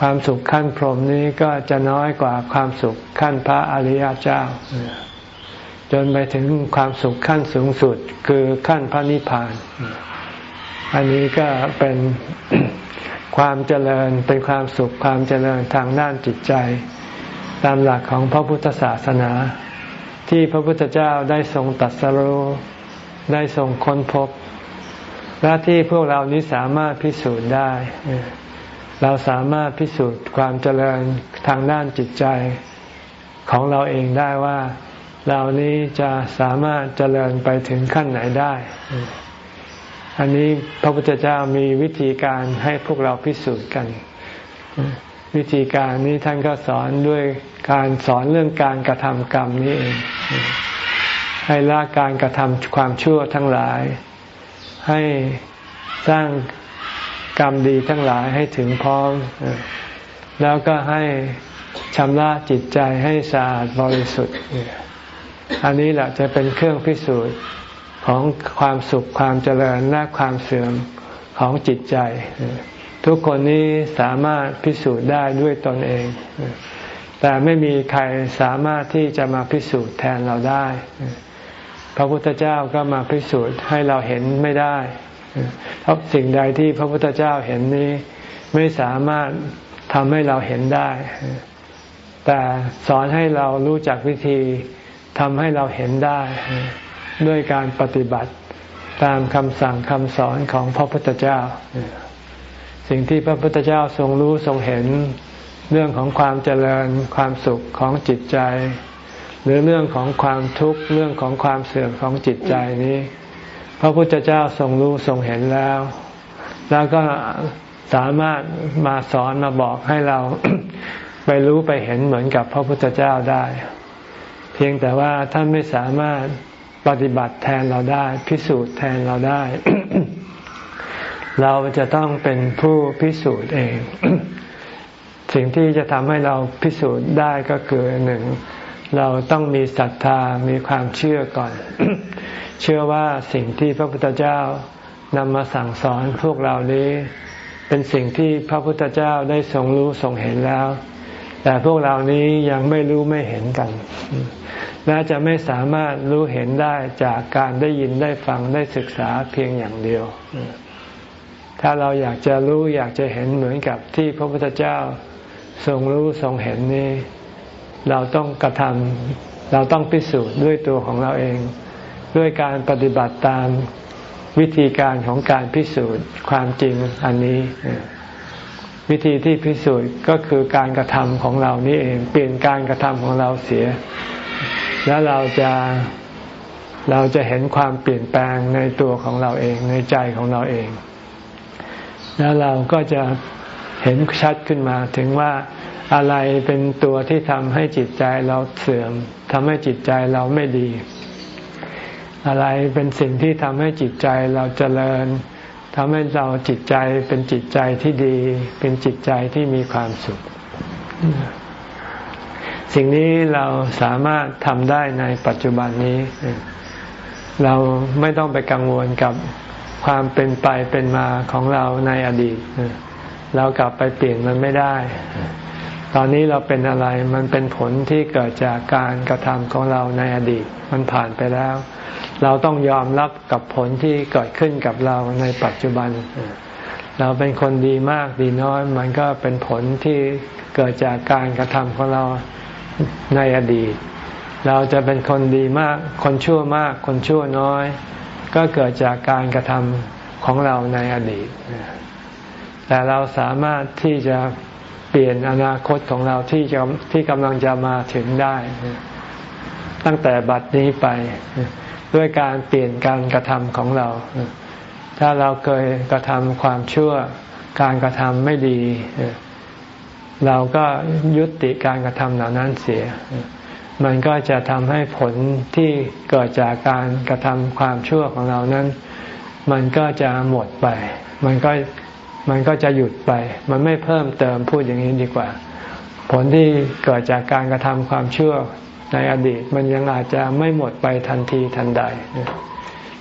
ความสุขขั้นพรหมนี้ก็จะน้อยกว่าความสุขขั้นพระอริยเจ้า จนไปถึงความสุขขั้นสูงสุดคือขั้นพระนิพพาน อันนี้ก็เป็น ความเจริญเป็นความสุขความเจริญทางด้านจิตใจ ตามหลักของพระพุทธศาสนา ที่พระพุทธเจ้าได้ทรงตัดสรู้ได้ทรงค้นพบ และที่พวกเรานี้สามารถพิสูจน์ได้ เราสามารถพิสูจน์ความเจริญทางด้านจิตใจของเราเองได้ว่าเรานี้จะสามารถเจริญไปถึงขั้นไหนได้ อันนี้พระพุทธเจ้ามีวิธีการให้พวกเราพิสูจน์กัน วิธีการนี้ท่านก็สอนด้วยการสอนเรื่องการกระทำกรรมนี้เองให้ละการกระทำความชั่วทั้งหลาย ให้สร้างกรรมดีทั้งหลายให้ถึงพร้อม แล้วก็ให้ชำระจิตใจให้สะอาดบริสุทธิ์ อันนี้แหละจะเป็นเครื่องพิสูจน์ ของความสุขความเจริญและความเสื่อมของจิตใจ ทุกคนนี้สามารถพิสูจน์ได้ด้วยตนเอง แต่ไม่มีใครสามารถที่จะมาพิสูจน์แทนเราได้ พระพุทธเจ้าก็มาพิสูจน์ให้เราเห็นไม่ได้เพราะสิ่งใดที่พระพุทธเจ้าเห็นนี้ ไม่สามารถทำให้เราเห็นได้ แต่สอนให้เรารู้จักวิธีทำให้เราเห็นได้ ด้วยการปฏิบัติตามคำสั่งคำสอนของพระพุทธเจ้า สิ่งที่พระพุทธเจ้าทรงรู้ทรงเห็นเรื่องของความเจริญความสุขของจิตใจ หรือเรื่องของความทุกข์เรื่องของความเสื่อมของจิตใจนี้ พระพุทธเจ้าทรงรู้ทรงเห็นแล้ว แล้วก็สามารถมาสอนมาบอกให้เราไปรู้ไปเห็นเหมือนกับพระพุทธเจ้าได้ เพียงแต่ว่าท่านไม่สามารถ ปฏิบัติแทนเราได้ พิสูจน์แทนเราได้ เราจะต้องเป็นผู้พิสูจน์เอง สิ่งที่จะทำให้เราพิสูจน์ได้ก็คือหนึ่งเราต้องมีศรัทธา มีความเชื่อก่อน เชื่อว่าสิ่งที่พระพุทธเจ้านำมาสั่งสอนพวกเรานี้ เป็นสิ่งที่พระพุทธเจ้าได้ทรงรู้ทรงเห็นแล้ว แต่พวกเรานี้ยังไม่รู้ไม่เห็นกัน และจะไม่สามารถรู้เห็นได้จากการได้ยินได้ฟังได้ศึกษาเพียงอย่างเดียว ถ้าเราอยากจะรู้อยากจะเห็นเหมือนกับที่พระพุทธเจ้าทรงรู้ทรงเห็นนี้ เราต้องกระทำเราต้องพิสูจน์ด้วยตัวของเราเอง ด้วยการปฏิบัติตามวิธีการของการพิสูจน์ความจริงอันนี้ วิธีที่พิสูจน์ก็คือการกระทำของเรานี่เองเปลี่ยนการกระทำของเราเสีย แล้วเราจะเราจะเห็นความเปลี่ยนแปลงในตัวของเราเองในใจของเราเอง แล้วเราก็จะเห็นชัดขึ้นมาถึงว่าอะไรเป็นตัวที่ทำให้จิตใจเราเสื่อมทำให้จิตใจเราไม่ดี อะไรเป็นสิ่งที่ทำให้จิตใจเราเจริญ ทำให้เราจิตใจเป็นจิตใจที่ดี เป็นจิตใจที่มีความสุข สิ่งนี้เราสามารถทำได้ในปัจจุบันนี้ เราไม่ต้องไปกังวลกับความเป็นไปเป็นมาของเราในอดีต เรากลับไปเปลี่ยนมันไม่ได้ ตอนนี้เราเป็นอะไรมันเป็นผลที่เกิดจากการกระทำของเราในอดีต มันผ่านไปแล้ว เราต้องยอมรับกับผลที่เกิดขึ้นกับเราในปัจจุบัน เราเป็นคนดีมากดีน้อย มันก็เป็นผลที่เกิดจากการกระทำของเราในอดีต เราจะเป็นคนดีมาก คนชั่วมาก คนชั่วน้อย ก็เกิดจากการกระทำของเราในอดีต แต่เราสามารถที่จะเปลี่ยนอนาคตของเราที่จะที่กำลังจะมาถึงได้ ตั้งแต่บัดนี้ไป ด้วยการเปลี่ยนการกระทำของเรา ถ้าเราเคยกระทำความชั่ว การกระทำไม่ดี เราก็ยุติการกระทำเหล่านั้นเสีย มันก็จะทำให้ผลที่เกิดจากการกระทำความชั่วของเรานั้น มันก็จะหมดไป มันก็มันก็จะหยุดไป มันไม่เพิ่มเติมพูดอย่างนี้ดีกว่า ผลที่เกิดจากการกระทำความชั่ว ในอดีตมันยังอาจจะไม่หมดไปทันทีทันใด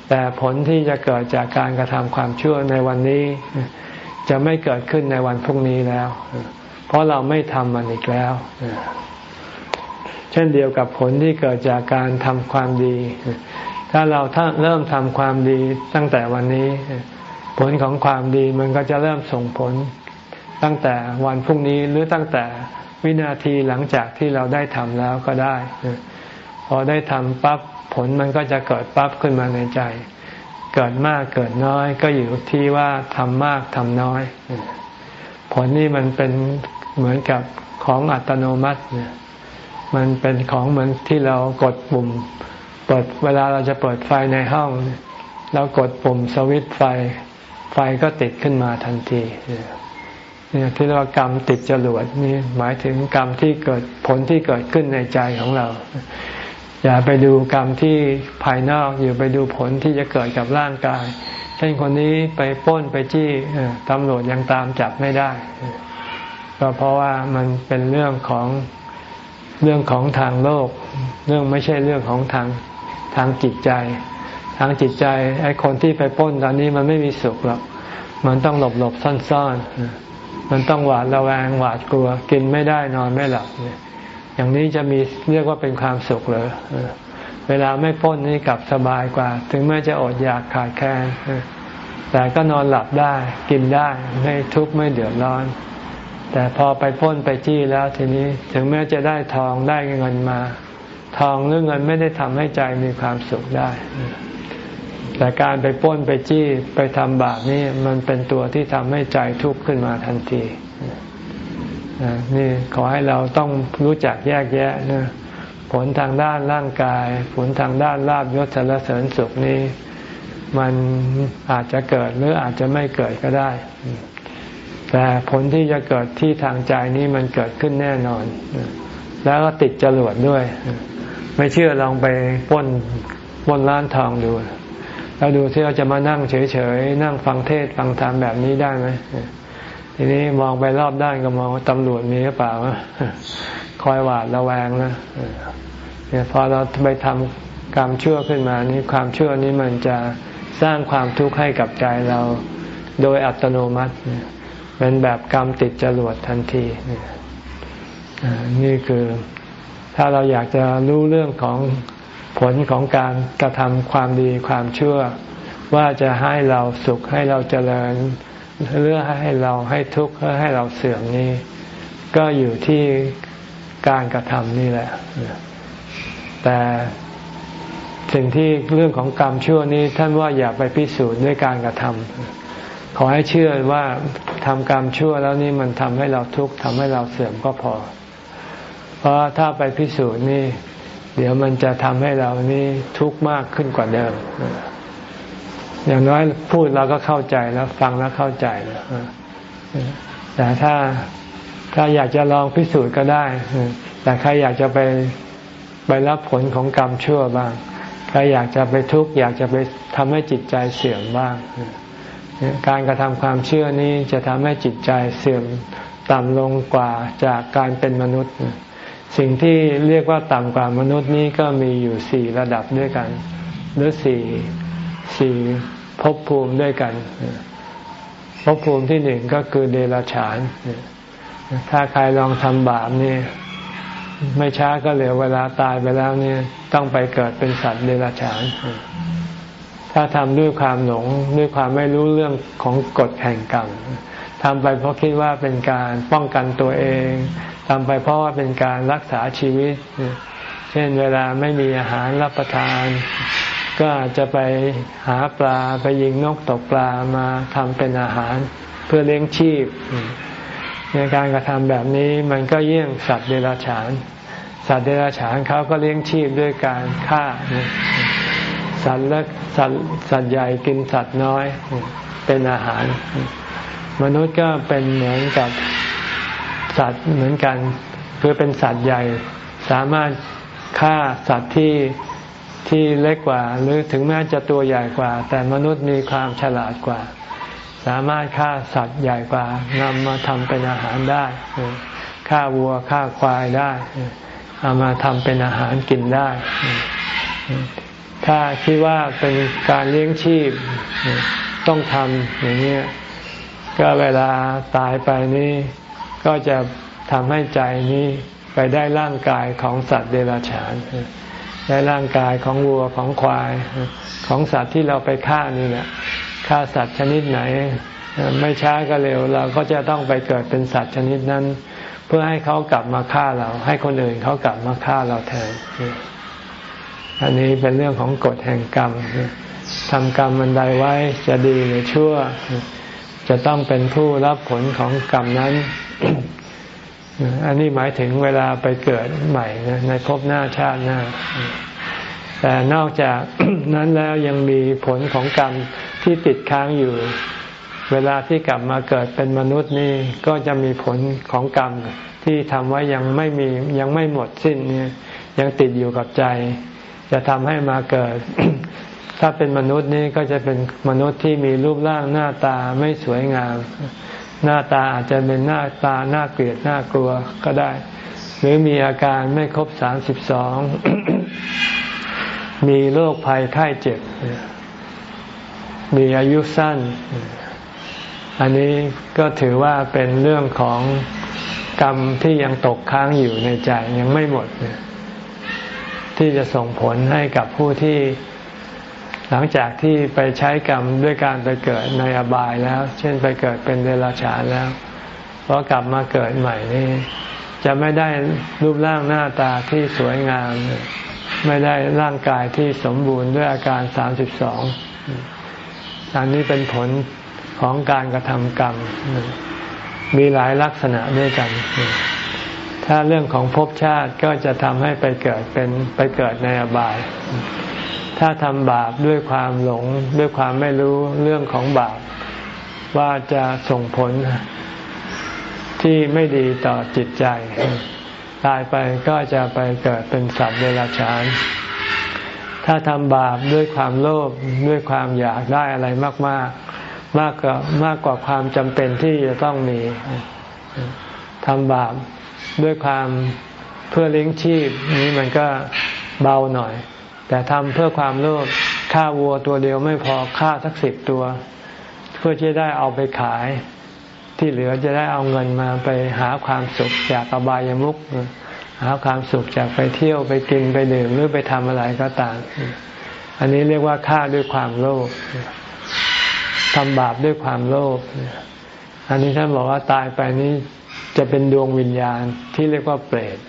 แต่ผลที่จะเกิดจากการกระทำความชั่วในวันนี้ จะไม่เกิดขึ้นในวันพรุ่งนี้แล้ว เพราะเราไม่ทำมันอีกแล้ว เช่นเดียวกับผลที่เกิดจากการทำความดี ถ้าเราถ้าเริ่มทำความดีตั้งแต่วันนี้ ผลของความดีมันก็จะเริ่มส่งผลตั้งแต่วันพรุ่งนี้หรือตั้งแต่ วินาทีหลังจากที่เราได้ทำแล้วก็ได้ พอได้ทำปั๊บผลมันก็จะเกิดปั๊บขึ้นมาในใจ เกิดมากเกิดน้อยก็อยู่ที่ว่าทำมากทำน้อย ผลนี้มันเป็นเหมือนกับของอัตโนมัติเนี่ยมันเป็นของเหมือนที่เรากดปุ่ม เปิดเวลาเราจะเปิดไฟในห้องเรากดปุ่มสวิตช์ไฟ ไฟก็ติดขึ้นมาทันที เนี่ยที่เรียกว่ากรรมติดจรวดนี่หมายถึงกรรมที่เกิดผลที่เกิดขึ้นในใจของเรา อย่าไปดูกรรมที่ภายนอกอย่าไปดูผลที่จะเกิดกับร่างกาย เช่นคนนี้ไปป้นไปจี้ตำรวจยังตามจับไม่ได้ ก็เพราะว่ามันเป็นเรื่องของเรื่องของทางโลก เรื่องไม่ใช่เรื่องของทางทางจิตใจ ทางจิตใจไอ้คนที่ไปป้นตอนนี้มันไม่มีสุขหรอกมันต้องหลบหลบซ่อนซ่อน มันต้องหวาดระแวงหวาดกลัว กินไม่ได้นอนไม่หลับอย่างนี้จะมีเรียกว่าเป็นความสุขเลยเวลาไม่ป้นนี่กลับสบายกว่า ถึงแม้จะอดอยากขาดแคลนแต่ก็นอนหลับได้กินได้ไม่ทุกข์ไม่เดือดร้อน แต่พอไปพ้นไปจี้แล้วทีนี้ถึงแม้จะได้ทองได้เงินมา ทองหรือเงินไม่ได้ทำให้ใจมีความสุขได้ แต่การไปป้นไปจี้ไปทำบาปนี่มันเป็นตัวที่ทำให้ใจทุกข์ขึ้นมาทันทีนี่ขอให้เราต้องรู้จักแยกแยะนะผลทางด้านร่างกาย ผลทางด้านลาบยศสารเสริญสุขนี้ มันอาจจะเกิดหรืออาจจะไม่เกิดก็ได้ แต่ผลที่จะเกิดที่ทางใจนี้มันเกิดขึ้นแน่นอน แล้วก็ติดจรวดด้วย ไม่เชื่อลองไปป้นป้นร้านทองดู แล้วดูที่เราจะมานั่งเฉยๆนั่งฟังเทศฟังธรรมแบบนี้ได้ไหมทีนี้มองไปรอบด้านก็มองตำรวจมีหรือเปล่าคอยหวาดระแวงนะเนี่ยพอเราไปทำกรรมชั่วขึ้นมานี่ความชั่วนี้มันจะสร้างความทุกข์ให้กับใจเราโดยอัตโนมัติเป็นแบบกรรมติดจรวดทันทีนี่คือถ้าเราอยากจะรู้เรื่องของ ผลของการกระทำความดีความเชั่วว่าจะให้เราสุขให้เราเจริญหรือให้เราให้ทุกข์ให้เราเสื่อมนี้ ก็อยู่ที่การกระทำนี่แหละ แต่สิ่งที่เรื่องของกรรมชั่วนี้ท่านว่าอย่าไปพิสูจน์ด้วยการกระทำขอให้เชื่อว่าทำกรรมชั่วแล้วนี่มันทำให้เราทุกข์ทำให้เราเสื่อมก็พอ เพราะถ้าไปพิสูจน์นี่ เดี๋ยวมันจะทำให้เรานี่ทุกข์มากขึ้นกว่าเดิม อย่างน้อยพูดเราก็เข้าใจแล้วฟังแล้วเข้าใจแล้วแต่ถ้าถ้าอยากจะลองพิสูจน์ก็ได้ แต่ใครอยากจะไปไปรับผลของกรรมชั่วบ้าง ใครอยากจะไปทุกข์อยากจะไปทำให้จิตใจเสื่อมบ้าง การกระทำความเชื่อนี้จะทำให้จิตใจเสื่อมต่ำลงกว่าจากการเป็นมนุษย์ สิ่งที่เรียกว่าต่ำกว่ามนุษย์นี้ก็มีอยู่สี่ระดับด้วยกัน หรือสี่สี่ภพภูมิด้วยกันภพภูมิที่หนึ่งก็คือเดรัจฉาน ถ้าใครลองทำบาปนี่ไม่ช้าก็เหลือเวลาตายไปแล้วนี่ต้องไปเกิดเป็นสัตว์เดรัจฉาน ถ้ถ้าทำด้วยความหลงด้วยความไม่รู้เรื่องของกฎแห่งกรรมทำไปเพราะคิดว่าเป็นการป้องกันตัวเอง ทำไปเพราะว่าเป็นการรักษาชีวิต เช่นเวลาไม่มีอาหารรับประทาน ก็อาจจะไปหาปลาไปยิงนกตกปลามาทำเป็นอาหารเพื่อเลี้ยงชีพ ในการกระทำแบบนี้มันก็เยี่ยงสัตว์เดรัจฉาน สัตว์เดรัจฉานเขาก็เลี้ยงชีพด้วยการฆ่า สัตว์เล็กสัตว์สัตว์ใหญ่กินสัตว์น้อยเป็นอาหาร มนุษย์ก็เป็นเหมือนกับ สัตว์เหมือนกันคือเป็นสัตว์ใหญ่ สามารถฆ่าสัตว์ที่ที่เล็กกว่า หรือถึงแม้จะตัวใหญ่กว่า แต่มนุษย์มีความฉลาดกว่า สามารถฆ่าสัตว์ใหญ่กว่านำมาทำเป็นอาหารได้ฆ่าวัวฆ่าควายได้เอามาทำเป็นอาหารกินได้ ถ้าคิดว่าเป็นการเลี้ยงชีพต้องทำอย่างนี้ก็เวลาตายไปนี้ ก็จะทำให้ใจนี้ไปได้ร่างกายของสัตว์เดรัจฉานได้ร่างกายของวัวของควายของสัตว์ที่เราไปฆ่านี่แหละฆ่าสัตว์ชนิดไหน ไม่ช้าก็เร็วเราก็จะต้องไปเกิดเป็นสัตว์ชนิดนั้น เพื่อให้เขากลับมาฆ่าเรา ให้คนอื่นเขากลับมาฆ่าเราแทนอันนี้เป็นเรื่องของกฎแห่งกรรมทำกรรมมันใดไว้จะดีหรือชั่ว จะต้องเป็นผู้รับผลของกรรมนั้น อันนี้หมายถึงเวลาไปเกิดใหม่ในภพหน้าชาติหน้า แต่นอกจากนั้นแล้วยังมีผลของกรรมที่ติดค้างอยู่ เวลาที่กลับมาเกิดเป็นมนุษย์นี่ก็จะมีผลของกรรมที่ทำไว้ยังไม่มียังไม่หมดสิ้นเนี่ยยังติดอยู่กับใจ จะทำให้มาเกิด ถ้าเป็นมนุษย์นี่ก็จะเป็นมนุษย์ที่มีรูปร่างหน้าตาไม่สวยงาม หน้าตาอาจจะเป็นหน้าตาหน้าเกลียดหน้ากลัวก็ได้ หรือมีอาการไม่ครบสามสิบสองมีโรคภัยไข้เจ็บ มีอายุสั้น อันนี้ก็ถือว่าเป็นเรื่องของกรรมที่ยังตกค้างอยู่ในใจยังไม่หมด ที่จะส่งผลให้กับผู้ที่ หลังจากที่ไปใช้กรรมด้วยการไปเกิดในอบายแล้ว เช่นไปเกิดเป็นเดรัจฉานแล้วพอกลับมาเกิดใหม่นี่จะไม่ได้รูปร่างหน้าตาที่สวยงาม ไม่ได้ร่างกายที่สมบูรณ์ด้วยอาการสามสิบสองอันนี้เป็นผลของการกระทำกรรม มีหลายลักษณะด้วยกัน ถ้าเรื่องของภพชาติก็จะทำให้ไปเกิดเป็นไปเกิดในอบาย ถ้าทำบาปด้วยความหลงด้วยความไม่รู้เรื่องของบาป ว่าจะส่งผลที่ไม่ดีต่อจิตใจ ตายไปก็จะไปเกิดเป็นสัตว์เดรัจฉาน ถ้าทำบาปด้วยความโลภด้วยความอยากได้อะไรมาก ๆ มากกว่ามากกว่าความจำเป็นที่จะต้องมีทำบาปด้วยความเพื่อเลี้ยงชีพนี้มันก็เบาหน่อย แต่ทำเพื่อความโลภฆ่าวัวตัวเดียวไม่พอฆ่าสักสิบตัว เพื่อจะได้เอาไปขาย ที่เหลือจะได้เอาเงินมาไปหาความสุขจากอบายามุขหาความสุขจากไปเที่ยวไปกินไปดื่มหรือไปทำอะไรก็ตาม อันนี้เรียกว่าฆ่าด้วยความโลภทำบาปด้วยความโลภอันนี้ท่านบอกว่าตายไปนี้จะเป็นดวงวิญญาณที่เรียกว่าเปรต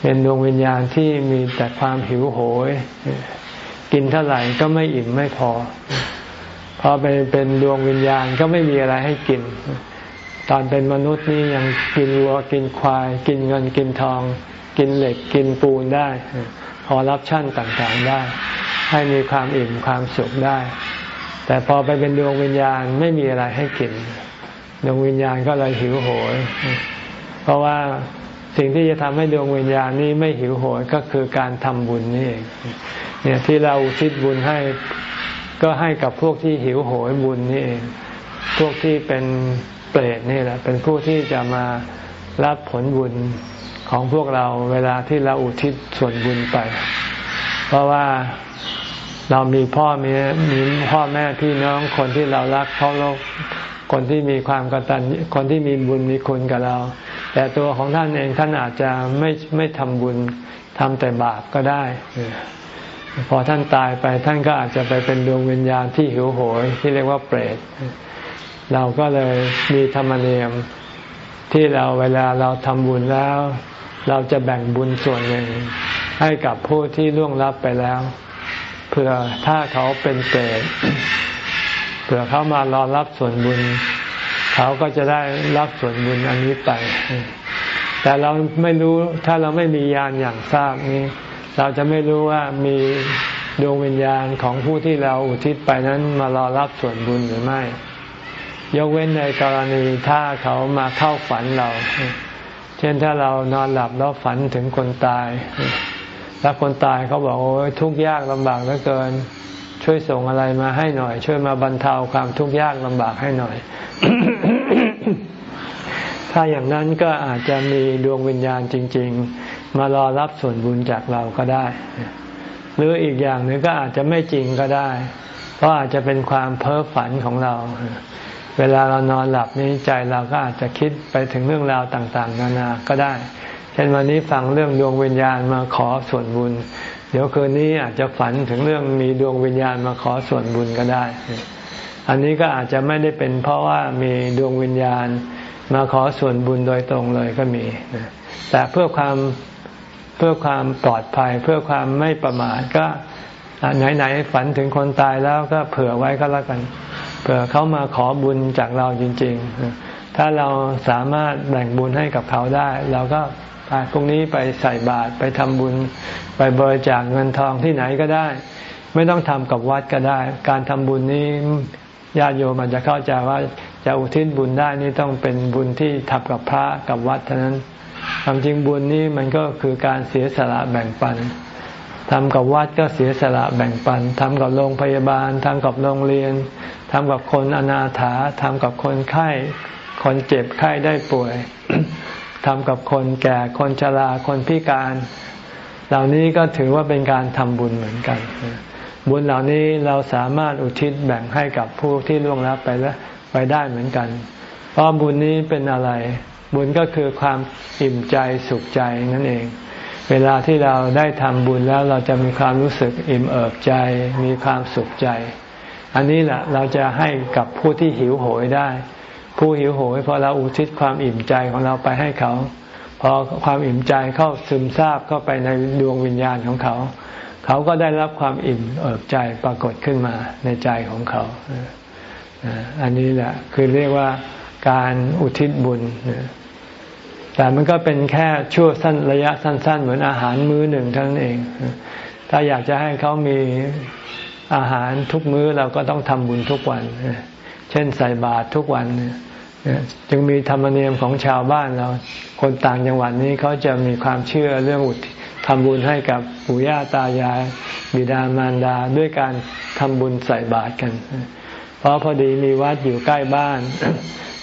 เป็นดวงวิญญาณที่มีแต่ความหิวโหย กินเท่าไหร่ก็ไม่อิ่มไม่พอ พอไปเป็นดวงวิญญาณก็ไม่มีอะไรให้กิน ตอนเป็นมนุษย์นี่ยังกินวัวกินควาย กินเงินกินทอง กินเหล็กกินปูนได้พอรับชั่นต่างๆได้ ให้มีความอิ่มความสุขได้ แต่พอไปเป็นดวงวิญญาณไม่มีอะไรให้กินดวงวิญญาณก็เลยหิวโหย เพราะว่า สิ่งที่จะทำให้ดวงวิญญาณนี้ไม่หิวโหยก็คือการทำบุญนี่เองเนี่ยที่เราทิศบุญให้ก็ให้กับพวกที่หิวโหยบุญนี่เองพวกที่เป็นเปรตนี่แหละ เป็นผู้ที่จะมารับผลบุญของพวกเราเวลาที่เราอุทิศส่วนบุญไป เพราะว่าเรามีพ่อมีมีพ่อแม่พี่น้องคนที่เรารักเขาเราคนที่มีความกตัญคนที่มีบุญมีคุณกับเรา แต่ตัวของท่านเองท่านอาจจะไม่ไม่ทำบุญทำแต่บาปก็ได้ พอท่านตายไปท่านก็อาจจะไปเป็นดวงวิญญาณที่หิวโหยที่เรียกว่าเปรต เราก็เลยมีธรรมเนียมที่เราเวลาเราทำบุญแล้ว เราจะแบ่งบุญส่วนหนึ่ง ให้กับผู้ที่ล่วงลับไปแล้วเพื่อถ้าเขาเป็นเปรตเผื่อเขามารอรับส่วนบุญ เขาก็จะได้รับส่วนบุญอันนี้ไป แต่เราไม่รู้ถ้าเราไม่มียานอย่างทราบนี้ เราจะไม่รู้ว่ามีดวงวิญญาณของผู้ที่เราอุทิศไปนั้นมารอรับส่วนบุญหรือไม่ ยกเว้นในกรณีถ้าเขามาเข้าฝันเรา เช่นถ้าเรานอนหลับแล้วฝันถึงคนตาย แล้วคนตายเขาบอกโอ้ยทุกข์ยากลำบากเหลือเกิน ช่วยส่งอะไรมาให้หน่อย ช่วยมาบรรเทาความทุกข์ยากลำบากให้หน่อย ถ้าอย่างนั้นก็อาจจะมีดวงวิญญาณจริง ๆ มารอรับส่วนบุญจากเราก็ได้ หรืออีกอย่างหนึ่งก็อาจจะไม่จริงก็ได้ เพราะอาจจะเป็นความเพ้อฝันของเรา เวลาเรานอนหลับนี้ใจเราก็อาจจะคิดไปถึงเรื่องราวต่าง ๆ นานาก็ได้เช่นวันนี้ฟังเรื่องดวงวิญญาณมาขอส่วนบุญ เดี๋ยวคืนนี้อาจจะฝันถึงเรื่องมีดวงวิญญาณมาขอส่วนบุญก็ได้ อันนี้ก็อาจจะไม่ได้เป็นเพราะว่ามีดวงวิญญาณมาขอส่วนบุญโดยตรงเลยก็มี แต่เพื่อความเพื่อความปลอดภัย เพื่อความไม่ประมาทก็ไหนๆฝันถึงคนตายแล้วก็เผื่อไว้ก็แล้วกันเผื่อเขามาขอบุญจากเราจริง ๆ ถ้าเราสามารถแบ่งบุญให้กับเขาได้ เราก็ พรุ่งนี้ไปใส่บาตรไปทำบุญ ไปบริจาคเงินทองที่ไหนก็ได้ ไม่ต้องทำกับวัดก็ได้ การทำบุญนี้ญาติโยมอาจจะเข้าใจว่าจะอุทิศบุญได้นี่ต้องเป็นบุญที่ทำกับพระกับวัดเท่านั้นความจริงบุญนี้มันก็คือการเสียสละแบ่งปันทำกับวัดก็เสียสละแบ่งปันทำกับโรงพยาบาลทำกับโรงเรียนทำกับคนอนาถาทำกับคนไข้ คนเจ็บไข้ได้ป่วย ทำกับคนแก่คนชราคนพิการ เหล่านี้ก็ถือว่าเป็นการทำบุญเหมือนกัน บุญเหล่านี้เราสามารถอุทิศแบ่งให้กับผู้ที่ล่วงลับไปแล้วไปได้เหมือนกัน เพราะบุญนี้เป็นอะไร บุญก็คือความอิ่มใจสุขใจนั่นเอง เวลาที่เราได้ทำบุญแล้วเราจะมีความรู้สึกอิ่มเอิบใจ มีความสุขใจ อันนี้แหละเราจะให้กับผู้ที่หิวโหยได้ ผู้หิวโหยพอเราอุทิศความอิ่มใจของเราไปให้เขา พอความอิ่มใจเข้าซึมซาบเข้าไปในดวงวิญญาณของเขา เขาก็ได้รับความอิ่มเอิบใจปรากฏขึ้นมาในใจของเขา อันนี้แหละคือเรียกว่าการอุทิศบุญ แต่มันก็เป็นแค่ชั่วสั้นระยะสั้น ๆ เหมือนอาหารมื้อหนึ่งเท่านั้นเอง ถ้าอยากจะให้เขามีอาหารทุกมื้อเราก็ต้องทำบุญทุกวัน เช่นใส่บาตรทุกวันจึงมีธรรมเนียมของชาวบ้านเรา คนต่างจังหวัดนี้เขาจะมีความเชื่อเรื่องอุทิศทำบุญให้กับปู่ย่าตายาย บิดามารดาด้วยการทำบุญใส่บาตรกัน เพราะพอดีมีวัดอยู่ใกล้บ้าน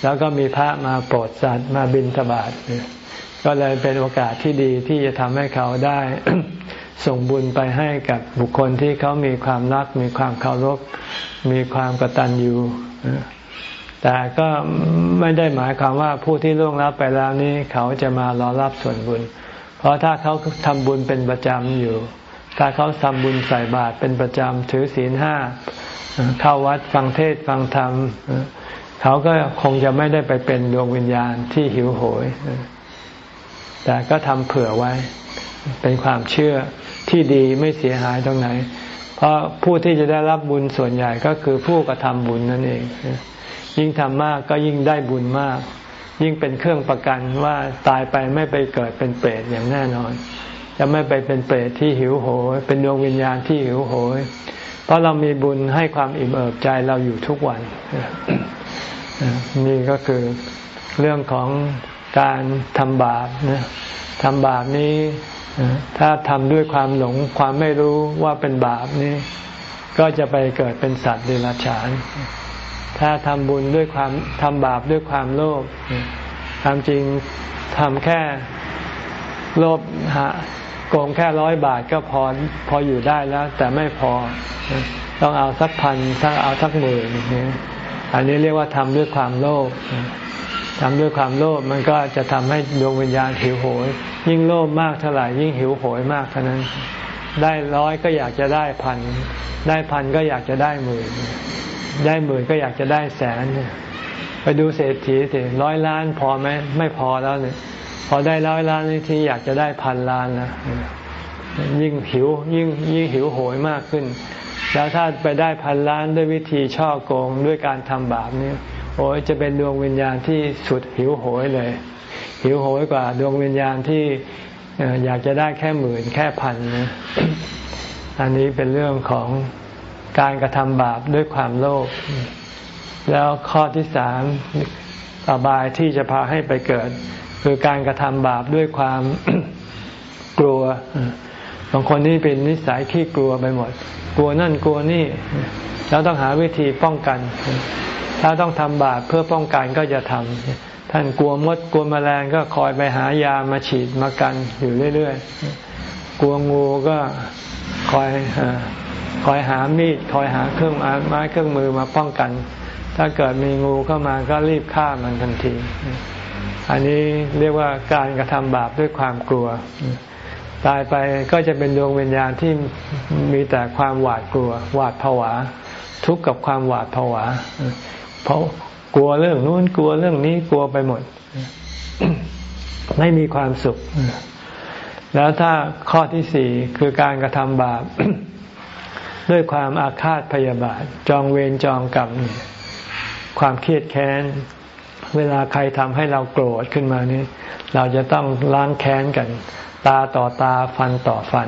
แล้วก็มีพระมาโปรดสัตว์มาบิณฑบาตก็เลยเป็นโอกาสที่ดีที่จะทำให้เขาได้ส่งบุญไปให้กับบุคคลที่เขามีความรัก มีความเคารพ มีความกตัญญู แต่ก็ไม่ได้หมายความว่าผู้ที่ล่วงลับไปแล้วนี้ เขาจะมารอรับส่วนบุญ เพราะถ้าเขาทำบุญเป็นประจำอยู่ ถ้าเขาทำบุญใส่บาตรเป็นประจำถือศีลห้าเข้าวัดฟังเทศฟังธรรมเขาก็คงจะไม่ได้ไปเป็นดวงวิญญาณที่หิวโหย แต่ก็ทำเผื่อไว้ เป็นความเชื่อที่ดีไม่เสียหายตรงไหน เพราะผู้ที่จะได้รับบุญส่วนใหญ่ก็คือผู้กระทำบุญนั่นเอง ยิ่งทำมากก็ยิ่งได้บุญมาก ยิ่งเป็นเครื่องประกันว่าตายไปไม่ไปเกิดเป็นเปรตอย่างแน่นอน จะไม่ไปเป็นเปรตที่หิวโหย เป็นดวงวิญญาณที่หิวโหย เพราะเรามีบุญให้ความอิ่มเอิบใจเราอยู่ทุกวัน นี่ก็คือเรื่องของการทำบาปนะทำบาปนี้ ถ้าทำด้วยความหลงความไม่รู้ว่าเป็นบาปนี่ก็จะไปเกิดเป็นสัตว์เดรัจฉาน ถ้าทำบุญด้วยความทำบาปด้วยความโลภความจริงทำแค่โลภหาโกงแค่ร้อยบาทก็พอพออยู่ได้แล้ว แต่ไม่พอ ต้องเอาสักพันสักเอาสักหมื่นอันนี้เรียกว่าทำด้วยความโลภ ทำด้วยความโลภมันก็จะทำให้ดวงวิญญาณหิวโหย ยิ่งโลภมากเท่าไหร่ยิ่งหิวโหยมากเท่านั้น ได้ร้อยก็อยากจะได้พัน ได้พันก็อยากจะได้หมื่น ได้หมื่นก็อยากจะได้แสน ไปดูเศรษฐีสิร้อยล้านพอไหมไม่พอแล้วเนี่ย พอได้ร้อยล้านนี่ที่อยากจะได้พันล้านนะยิ่งหิวยิ่งยิ่งหิวโหยมากขึ้น แล้วถ้าไปได้พันล้านด้วยวิธีช่อโกงด้วยการทำบาปนี่ โอ้ยจะเป็นดวงวิญญาณที่สุดหิวโหยเลย หิวโหยกว่าดวงวิญญาณที่อยากจะได้แค่หมื่นแค่พันนะอันนี้เป็นเรื่องของการกระทำบาปด้วยความโลภแล้วข้อที่สามอบายที่จะพาให้ไปเกิด คือการกระทำบาปด้วยความกลัวบางคนนี่เป็นนิสัยขี้กลัวไปหมด กลัวนั่นกลัวนี่ แล้วต้องหาวิธีป้องกัน ถ้าต้องทำบาปเพื่อป้องกันก็จะทำท่านกลัวมดกลัวแมลงก็คอยไปหายามาฉีดมากันอยู่เรื่อยๆ กลัวงูก็คอยคอยหามีดคอยหาเครื่องไม้เครื่องมือมาป้องกัน ถ้าเกิดมีงูเข้ามาก็รีบฆ่ามันทันที อันนี้เรียกว่าการกระทำบาปด้วยความกลัว ตายไปก็จะเป็นดวงวิญญาณที่มีแต่ความหวาดกลัว หวาดผวา ทุกข์กับความหวาดผวา เพราะกลัวเรื่องนู้นกลัวเรื่องนี้กลัวไปหมด ไม่มีความสุข แล้วถ้าข้อที่สี่คือการกระทำบาป ด้วยความอาฆาตพยาบาท จองเวรจองกรรมความเครียดแค้น เวลาใครทำให้เราโกรธขึ้นมานี่เราจะต้องล้างแค้นกัน ตาต่อตาฟันต่อฟัน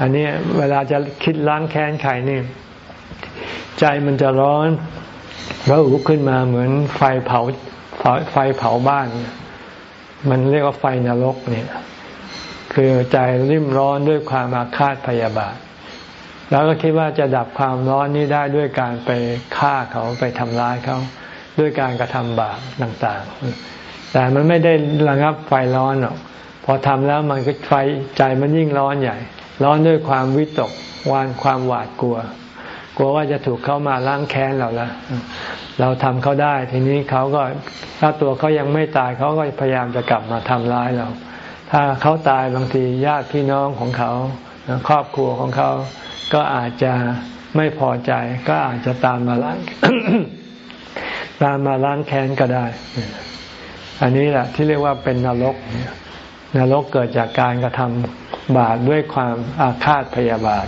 อันนี้เวลาจะคิดล้างแค้นใครนี่ ใจมันจะร้อน ระอุขึ้นมาเหมือนไฟเผาไฟเผาบ้าน มันเรียกว่าไฟนรกเนี่ย คือใจริมร้อนด้วยความอาฆาตพยาบาท แล้วก็คิดว่าจะดับความร้อนนี้ได้ด้วยการไปฆ่าเขาไปทำร้ายเขาด้วยการกระทำบาปต่าง ๆ แต่มันไม่ได้ระงับไฟร้อนหรอกพอทำแล้วมันก็ไฟใจมันยิ่งร้อนใหญ่ ร้อนด้วยความวิตกวานความหวาดกลัว กลัวว่าจะถูกเขามาล้างแค้นเราละเราทำเขาได้ ทีนี้เขาก็ถ้าตัวเขายังไม่ตายเขาก็พยายามจะกลับมาทำร้ายเรา ถ้าเขาตายบางทีญาติพี่น้องของเขาครอบครัวของเขาก็อาจจะไม่พอใจ ก็อาจจะตามมาล้างตามมาล้างแค้นก็ได้ อันนี้แหละที่เรียกว่าเป็นนรก นรกเกิดจากการกระทำบาปด้วยความอาฆาตพยาบาท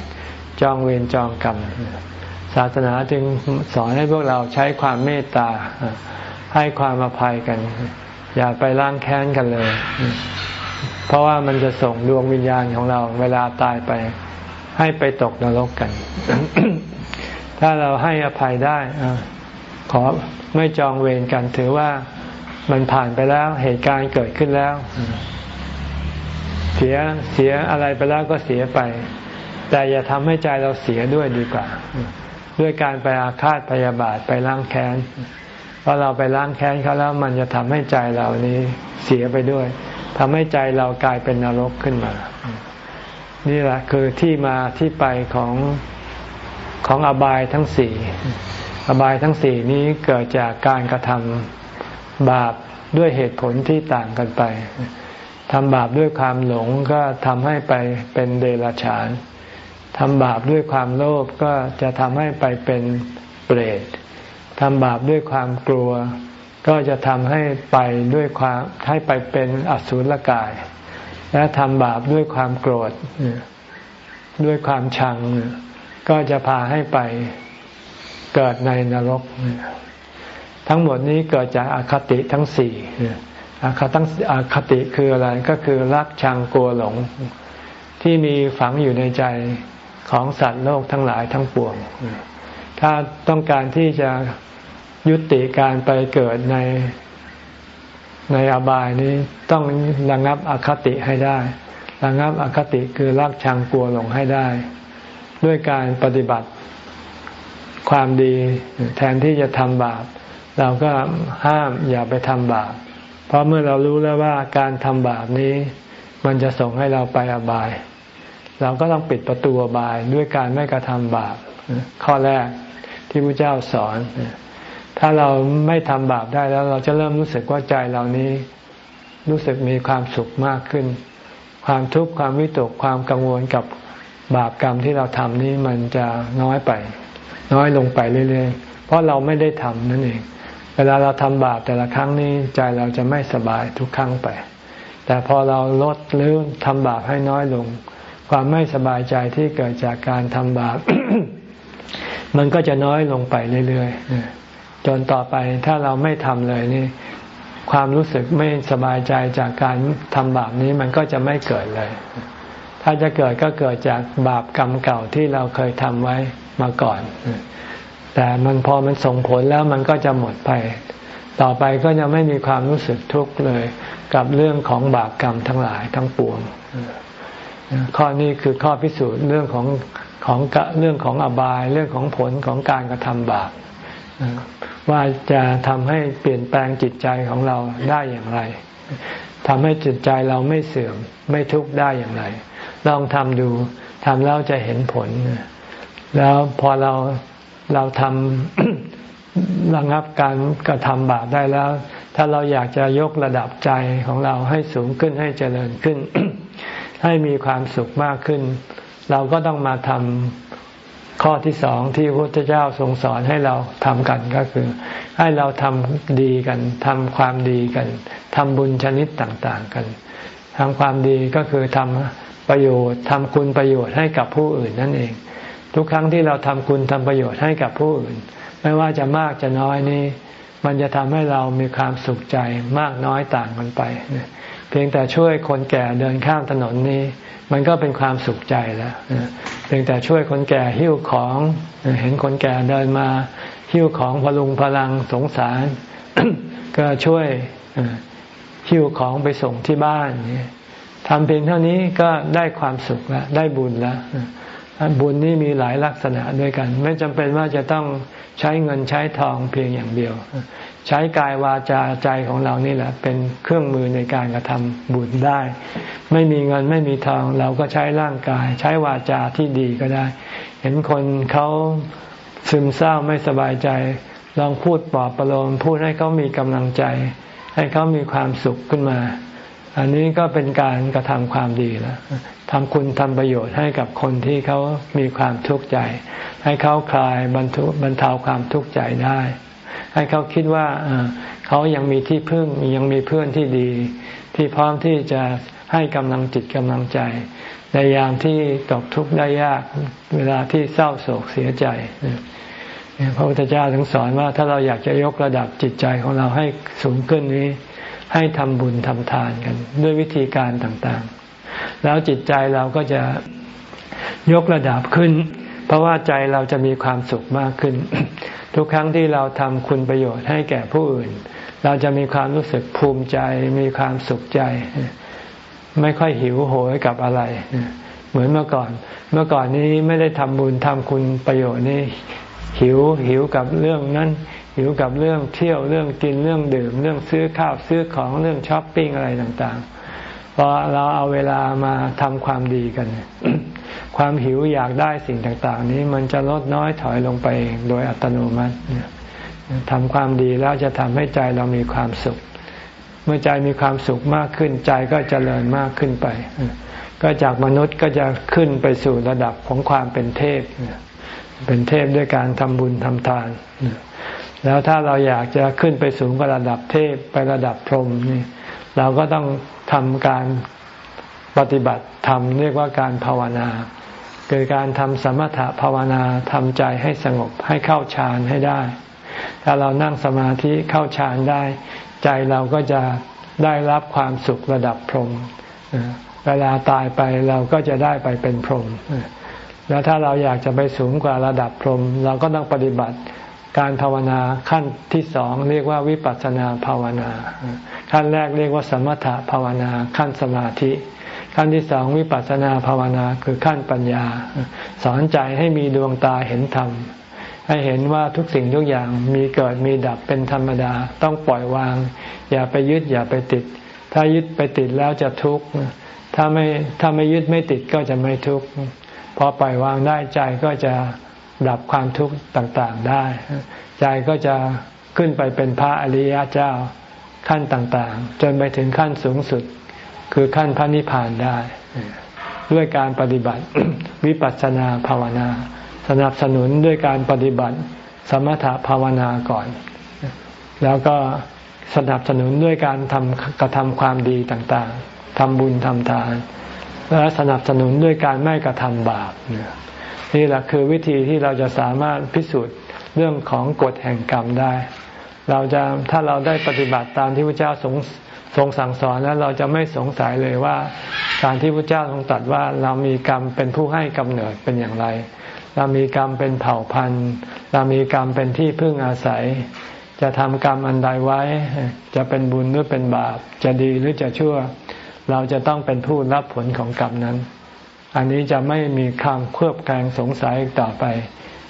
จองเวรจองกรรม ศาสนาจึงสอนให้พวกเราใช้ความเมตตา ให้ความอภัยกัน อย่าไปล้างแค้นกันเลย เพราะว่ามันจะส่งดวงวิญญาณของเราเวลาตายไป ให้ไปตกนรกกัน ถ้าเราให้อภัยได้ขอไม่จองเวรกันถือว่ามันผ่านไปแล้วเหตุการณ์เกิดขึ้นแล้ว เสียเสียอะไรไปแล้วก็เสียไป แต่อย่าทำให้ใจเราเสียด้วยดีกว่า ด้วยการไปอาฆาตพยาบาทไปล้างแค้นเพราะเราไปล้างแค้นเขาแล้วมันจะทำให้ใจเรานี้เสียไปด้วยทำให้ใจเรากลายเป็นนรกขึ้นมา นี่แหละคือที่มาที่ไปของของอบายทั้งสี่อบายทั้งสี่นี้เกิดจากการกระทำบาปด้วยเหตุผลที่ต่างกันไปทำบาปด้วยความหลงก็ทำให้ไปเป็นเดรัจฉาน ทำบาปด้วยความโลภก็จะทำให้ไปเป็นเปรตทำบาปด้วยความกลัว ก็จะทำให้ไปด้วยความให้ไปเป็นอสุรกาย และทำบาปด้วยความโกรธ ด้วยความชัง ก็จะพาให้ไปเกิดในนรก ทั้งหมดนี้เกิดจากอาคติทั้งสี่อาคตั้งอาคติคืออะไรก็คือรักชังกลัวหลง ที่มีฝังอยู่ในใจ ของสัตว์โลกทั้งหลายทั้งปวง ถ้าต้องการที่จะยุติการไปเกิดในในอบายนี้ต้องระงับอคติให้ได้ระงับอคติคือรักชังกลัวหลงให้ได้ ด้วยการปฏิบัติความดีแทนที่จะทำบาป เราก็ห้ามอย่าไปทำบาป เพราะเมื่อเรารู้แล้วว่าการทำบาปนี้ มันจะส่งให้เราไปอบาย เราก็ต้องปิดประตูบายด้วยการไม่กระทำบาปข้อแรกที่พระเจ้าสอน ถ้าเราไม่ทำบาปได้แล้ว เราจะเริ่มรู้สึกว่าใจเรานี้รู้สึกมีความสุขมากขึ้น ความทุกข์ความวิตกความกังวลกับบาปกรรมที่เราทำนี้มันจะน้อยไป น้อยลงไปเรื่อยๆ เพราะเราไม่ได้ทำนั่นเอง เวลาเราทำบาปแต่ละครั้งนี้ใจเราจะไม่สบายทุกครั้งไป แต่พอเราลดหรือทำบาปให้น้อยลง ความไม่สบายใจที่เกิดจากการทำบาปมันก็จะน้อยลงไปเรื่อยๆจนต่อไปถ้าเราไม่ทำเลยนี่ ความรู้สึกไม่สบายใจจากการทำบาปนี้มันก็จะไม่เกิดเลย ถ้าจะเกิดก็เกิดจากบาปกรรมเก่าที่เราเคยทำไว้มาก่อน แต่มันพอมันส่งผลแล้วมันก็จะหมดไป ต่อไปก็จะไม่มีความรู้สึกทุกข์เลย กับเรื่องของบาปกรรมทั้งหลายทั้งปวง ข้อนี้คือข้อพิสูจน์เรื่องของของเรื่องของอบายเรื่องของผลของการกระทำบาปว่าจะทำให้เปลี่ยนแปลงจิตใจของเราได้อย่างไรทำให้จิตใจเราไม่เสื่อมไม่ทุกข์ได้อย่างไร ลองทำดูทำแล้วจะเห็นผล แล้วพอเราเราทำระงับการกระทำบาปได้แล้ว ถ้าเราอยากจะยกระดับใจของเราให้สูงขึ้นให้เจริญขึ้น ให้มีความสุขมากขึ้น เราก็ต้องมาทำข้อที่สองที่พระพุทธเจ้าทรงสอนให้เราทำกันก็คือ ให้เราทำดีกันทำความดีกันทำบุญชนิดต่างๆกันทำความดีก็คือทำประโยชน์ทำคุณประโยชน์ให้กับผู้อื่นนั่นเอง ทุกครั้งที่เราทำคุณทำประโยชน์ให้กับผู้อื่น ไม่ว่าจะมากจะน้อยนี่มันจะทำให้เรามีความสุขใจมากน้อยต่างกันไป เพียงแต่ช่วยคนแก่เดินข้ามถนนนี้ มันก็เป็นความสุขใจแล้วเพียงแต่ช่วยคนแก่หิ้วของ เห็นคนแก่เดินมาหิ้วของพลุงพลังสงสาร ก็ช่วยหิ้วของไปส่งที่บ้านทำเพียงเท่านี้ก็ได้ความสุขแล้วได้บุญแล้วบุญนี้มีหลายลักษณะด้วยกัน ไม่จำเป็นว่าจะต้องใช้เงินใช้ทองเพียงอย่างเดียว ใช้กายวาจาใจของเรานี่แหละ เป็นเครื่องมือในการกระทำบุญได้ ไม่มีเงินไม่มีทองเราก็ใช้ร่างกาย ใช้วาจาที่ดีก็ได้ เห็นคนเขาซึมเศร้าไม่สบายใจ ลองพูดปลอบประโลมพูดให้เขามีกำลังใจ ให้เขามีความสุขขึ้นมา อันนี้ก็เป็นการกระทำความดีแล้วทำคุณทำประโยชน์ให้กับคนที่เขามีความทุกข์ใจ ให้เขาคลายบรรทุบรรเทาความทุกข์ใจได้ ให้เขาคิดว่าเขายังมีที่พึ่งยังมีเพื่อนที่ดี ที่พร้อมที่จะให้กำลังจิตกำลังใจ ในยามที่ตกทุกข์ได้ยากเวลาที่เศร้าโศกเสียใจพระพุทธเจ้าถึงสอนว่าถ้าเราอยากจะยกระดับจิตใจของเราให้สูงขึ้นนี้ ให้ทำบุญทำทานกัน ด้วยวิธีการต่างๆ แล้วจิตใจเราก็จะยกระดับขึ้น เพราะว่าใจเราจะมีความสุขมากขึ้น ทุกครั้งที่เราทำคุณประโยชน์ให้แก่ผู้อื่น เราจะมีความรู้สึกภูมิใจ มีความสุขใจ ไม่ค่อยหิวโหยกับอะไร เหมือนเมื่อก่อน เมื่อก่อนนี้ไม่ได้ทำบุญทำคุณประโยชน์นี่หิวหิวกับเรื่องนั้น หิวกับเรื่องเที่ยวเรื่องกินเรื่องดื่ม เรื่องซื้อข้าวซื้อของเรื่องช้อปปิ้งอะไรต่างๆพอเราเอาเวลามาทำความดีกัน ความหิวอยากได้สิ่งต่างๆ นี้มันจะลดน้อยถอยลงไปเองโดยอัตโนมัติทำความดีแล้วจะทำให้ใจเรามีความสุข เมื่อใจมีความสุขมากขึ้นใจก็จเจริญมากขึ้นไป ก็จากมนุษย์ก็จะขึ้นไปสู่ระดับของความเป็นเทพ เป็นเทพด้วยการทำบุญทำทาน แล้วถ้าเราอยากจะขึ้นไปสูงกว่าระดับเทพไประดับพรหมนี่เราก็ต้องทำการปฏิบัติธรรมเรียกว่าการภาวนา คือการทำสมถะภาวนาทำใจให้สงบให้เข้าฌานให้ได้ ถ้าเรานั่งสมาธิเข้าฌานได้ ใจเราก็จะได้รับความสุขระดับพรหมเวลาตายไปเราก็จะได้ไปเป็นพรหมแล้วถ้าเราอยากจะไปสูงกว่าระดับพรหมเราก็ต้องปฏิบัติการภาวนาขั้นที่สองเรียกว่าวิปัสสนาภาวนา ขั้นแรกเรียกว่าสมถะภาวนาขั้นสมาธิ ขั้นที่สองวิปัสสนาภาวนาคือขั้นปัญญา สอนใจให้มีดวงตาเห็นธรรม ให้เห็นว่าทุกสิ่งทุกอย่างมีเกิดมีดับเป็นธรรมดา ต้องปล่อยวาง อย่าไปยึดอย่าไปติด ถ้ายึดไปติดแล้วจะทุกข์ถ้าไม่ถ้าไม่ยึดไม่ติดก็จะไม่ทุกข์พอปล่อยวางได้ใจก็จะดับความทุกข์ต่างๆได้ ใจก็จะขึ้นไปเป็นพระอริยเจ้าขั้นต่างๆ จนไปถึงขั้นสูงสุด คือขั้นพระนิพพานได้ ด้วยการปฏิบัติวิปัสสนาภาวนา สนับสนุนด้วยการปฏิบัติสมถภาวนาก่อน แล้วก็สนับสนุนด้วยการทำกระทำความดีต่างๆทำบุญทำทาน และสนับสนุนด้วยการไม่กระทำบาปนี่แหละคือวิธีที่เราจะสามารถพิสูจน์เรื่องของกฎแห่งกรรมได้ เราจะถ้าเราได้ปฏิบัติตามที่พระเจ้าทรงทรงสั่งสอนแล้วเราจะไม่สงสัยเลยว่า การที่พระเจ้าทรงตรัสว่าเรามีกรรมเป็นผู้ให้กำเนิดเป็นอย่างไร เรามีกรรมเป็นเผ่าพันธุ์ เรามีกรรมเป็นที่พึ่งอาศัย จะทำกรรมอันใดไว้ จะเป็นบุญหรือเป็นบาป จะดีหรือจะชั่ว เราจะต้องเป็นผู้รับผลของกรรมนั้น อันนี้จะไม่มีความเครือบแคลงสงสัยต่อไป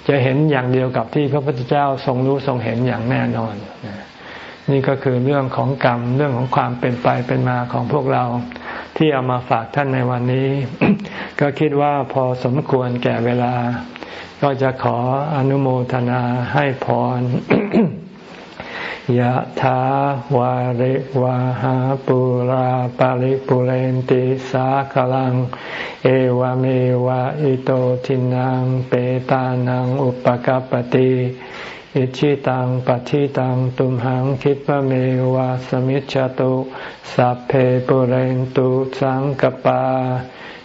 จะเห็นอย่างเดียวกับที่พระพุทธเจ้าทรงรู้ทรงเห็นอย่างแน่นอน นี่ก็คือเรื่องของกรรมเรื่องของความเป็นไปเป็นมาของพวกเราที่เอามาฝากท่านในวันนี้ ก็คิดว่าพอสมควรแก่เวลา ก็จะขออนุโมทนาให้พร ยะถาวาริวาหาปุราปาริปุเรนติสากลัง เอวเมวะอิโตทินังเปตานังอุปกปติอิชิตังปัฏิตังตุมหังคิปะเมวะสมิจฉตุสัพเพปุเรนตุสังกปา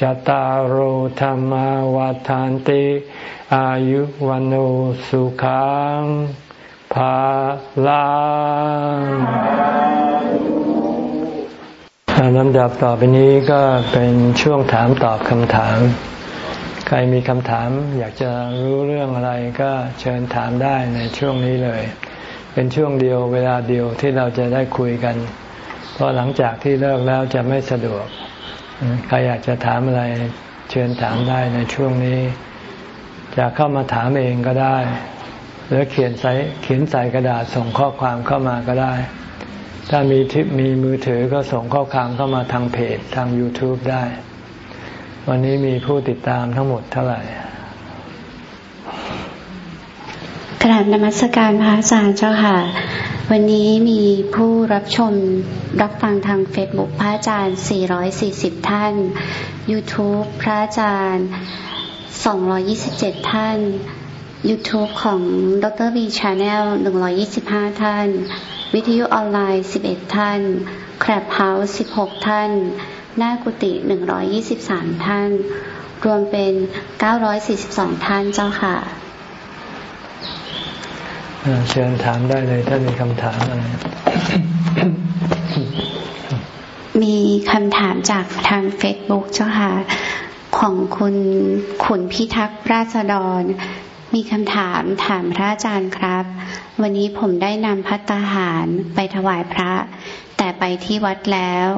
จตารโหธรรมวาทานติ อายุวันโอสุขังภาลังลำดับต่อไปนี้ก็เป็นช่วงถามตอบคำถาม ใครมีคำถามอยากจะรู้เรื่องอะไรก็เชิญถามได้ในช่วงนี้เลย เป็นช่วงเดียวเวลาเดียวที่เราจะได้คุยกัน เพราะหลังจากที่เลิกแล้วจะไม่สะดวก ใครอยากจะถามอะไรเชิญถามได้ในช่วงนี้ จะเข้ามาถามเองก็ได้ หรือเขียนใส่เขียนใส่กระดาษส่งข้อความเข้ามาก็ได้ ถ้ามีทิปมีมือถือก็ส่งข้อความเข้ามาทางเพจทาง YouTube ได้ วันนี้มีผู้ติดตามทั้งหมดเท่าไหร่กราบนมัสการพระอาจารย์เจ้าค่ะ วันนี้มีผู้รับชมรับฟังทางเฟซบุ๊กพระอาจารย์ 440 ท่าน YouTube พระอาจารย์ 227 ท่าน YouTube ของดร.วี Channel 125 ท่าน วิทยุออนไลน์ 11 ท่าน Clubhouse 16 ท่าน หน้ากุฏิหนึ่งร้อยยี่สิบสามท่าน รวมเป็นเก้าร้อยสี่สิบสองท่านเจ้าค่ะ เชิญถามได้เลยถ้ามีคำถามอะไรมีคำถามจากทางเฟซบุ๊กเจ้าค่ะ ของคุณขุนพิทักษ์ราษฎร มีคำถามถามพระอาจารย์ครับ วันนี้ผมได้นำพัตตาหารไปถวายพระ แต่ไปที่วัดแล้ว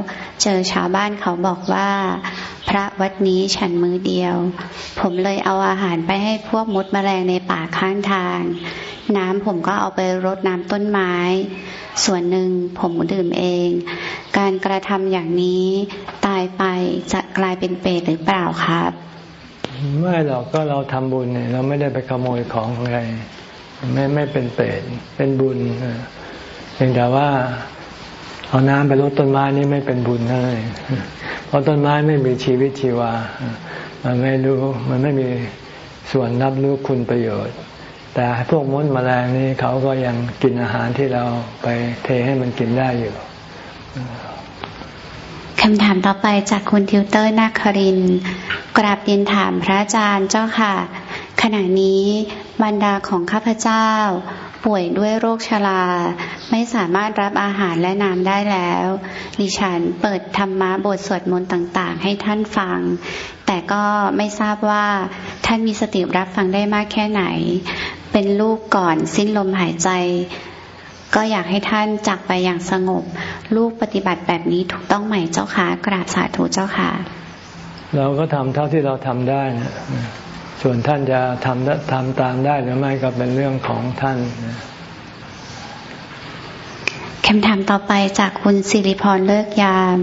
เจอชาวบ้านเขาบอกว่า พระวัดนี้ฉันมือเดียว ผมเลยเอาอาหารไปให้พวกมดแมลงในป่าข้างทาง น้ำผมก็เอาไปรดน้ำต้นไม้ ส่วนหนึ่งผมดื่มเอง การกระทำอย่างนี้ตายไปจะกลายเป็นเปรตหรือเปล่าครับ ไม่หรอกก็เราทำบุญเนี่ยเราไม่ได้ไปขโมยของใครไม่ไม่เป็นเปรตเป็นบุญเพียงแต่ว่า เอาน้ำไปรดต้นไม้นี่ไม่เป็นบุญเลยเพราะต้นไม้ไม่มีชีวิตชีวา มันไม่รู้ มันไม่มีส่วนรับรู้คุณประโยชน์ แต่พวกมดแมลงนี่เขาก็ยังกินอาหารที่เราไปเทให้มันกินได้อยู่คำถามต่อไปจากคุณทิวเตอร์นาคาริน กราบเรียนถามพระอาจารย์เจ้าค่ะ ขณะนี้บรรดาของข้าพเจ้า ป่วยด้วยโรคชรา ไม่สามารถรับอาหารและน้ำได้แล้ว ดิฉันเปิดธรรมะบทสวดมนต์ต่างๆ ให้ท่านฟัง แต่ก็ไม่ทราบว่าท่านมีสติรับฟังได้มากแค่ไหน เป็นลูกก่อนสิ้นลมหายใจ ก็อยากให้ท่านจากไปอย่างสงบ ลูกปฏิบัติแบบนี้ถูกต้องไหมเจ้าคะกราบสาธุเจ้าค่ะเราก็ทำเท่าที่เราทำได้นะ ส่วนท่านจะทำทำตามได้หรือไม่ก็เป็นเรื่องของท่านคำถามต่อไปจากคุณสิริพรเลิกยาม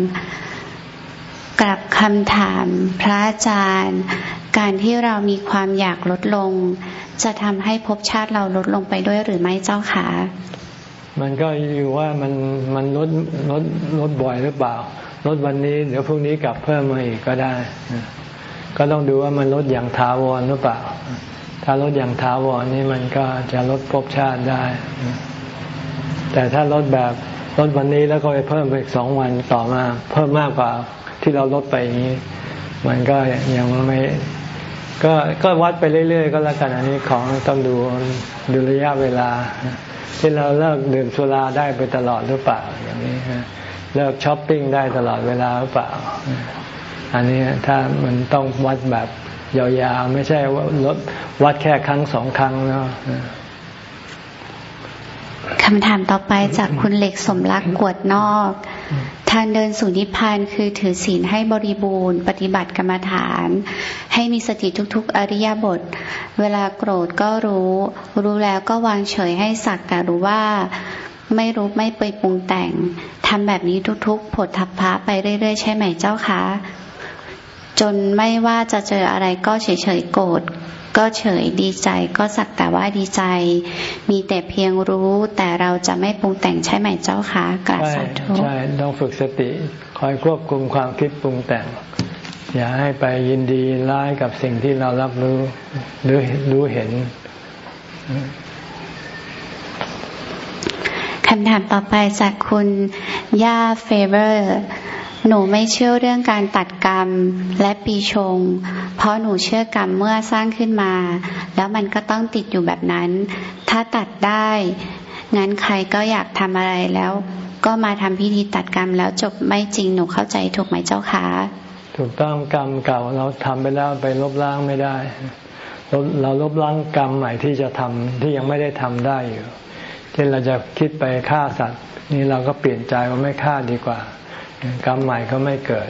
กลับคำถามพระอาจารย์ การที่เรามีความอยากลดลง จะทำให้ภพชาติเราลดลงไปด้วยหรือไม่เจ้าคะมันก็อยู่ว่ามันมันลดลดลดบ่อยหรือเปล่า ลดวันนี้ เดี๋ยวพรุ่งนี้กลับเพิ่มมาอีกก็ได้ ก็ต้องดูว่ามันลดอย่างถาวรหรือเปล่า ถ้าลดอย่างถาวรนี่มันก็จะลดภพชาติได้ แต่ถ้าลดแบบลดวันนี้แล้วก็ไปเพิ่มไปอีกสองวันต่อมา เพิ่มมากกว่าที่เราลดไปอย่างนี้ มันก็ยังไม่ก็ก็วัดไปเรื่อยๆ ก็แล้วกันอันนี้ของต้องดูดูระยะเวลา ที่เราเลิกดื่มสุราได้ไปตลอดหรือเปล่าอย่างนี้ฮะเลิกช้อปปิ้งได้ตลอดเวลาหรือเปล่า อันนี้ถ้ามันต้องวัดแบบยาวๆ ไม่ใช่ว่าลดวัดแค่ครั้งสองครั้งเนาะคำถามต่อไปจากคุณเหล็กสมรักกวดนอก ทางเดินสู่นิพพานคือถือศีลให้บริบูรณ์ ปฏิบัติกรรมฐาน ให้มีสติทุกๆ อริยบท เวลาโกรธก็รู้ รู้แล้วก็วางเฉยให้สักแต่รู้ว่าไม่รู้ไม่ไปปรุงแต่งทำแบบนี้ทุกๆ ผลทัพพะไปเรื่อยๆ ใช่ไหมเจ้าคะ จนไม่ว่าจะเจออะไรก็เฉยๆโกรธก็เฉยดีใจก็สักแต่ว่าดีใจ มีแต่เพียงรู้แต่เราจะไม่ปรุงแต่งใช่ไหมเจ้าคะกราบสาธุใช่ต้องฝึกสติคอยควบคุมความคิดปรุงแต่ง อย่าให้ไปยินดีร้ายกับสิ่งที่เรารับรู้หรือรู้เห็นคำถามต่อไปจากคุณย่าเฟเวอร์ หนูไม่เชื่อเรื่องการตัดกรรมและปีชง เพราะหนูเชื่อกรรมเมื่อสร้างขึ้นมา แล้วมันก็ต้องติดอยู่แบบนั้น ถ้าตัดได้ งั้นใครก็อยากทำอะไรแล้ว ก็มาทำพิธีตัดกรรมแล้วจบไม่จริงหนูเข้าใจถูกไหมเจ้าคะถูกต้องกรรมเก่าเราทำไปแล้วไปลบล้างไม่ได้ เราลบล้างกรรมใหม่ที่จะทำที่ยังไม่ได้ทำได้อยู่ เช่นเราจะคิดไปฆ่าสัตว์ นี่เราก็เปลี่ยนใจว่าไม่ฆ่าดีกว่า กรรมใหม่ก็ไม่เกิด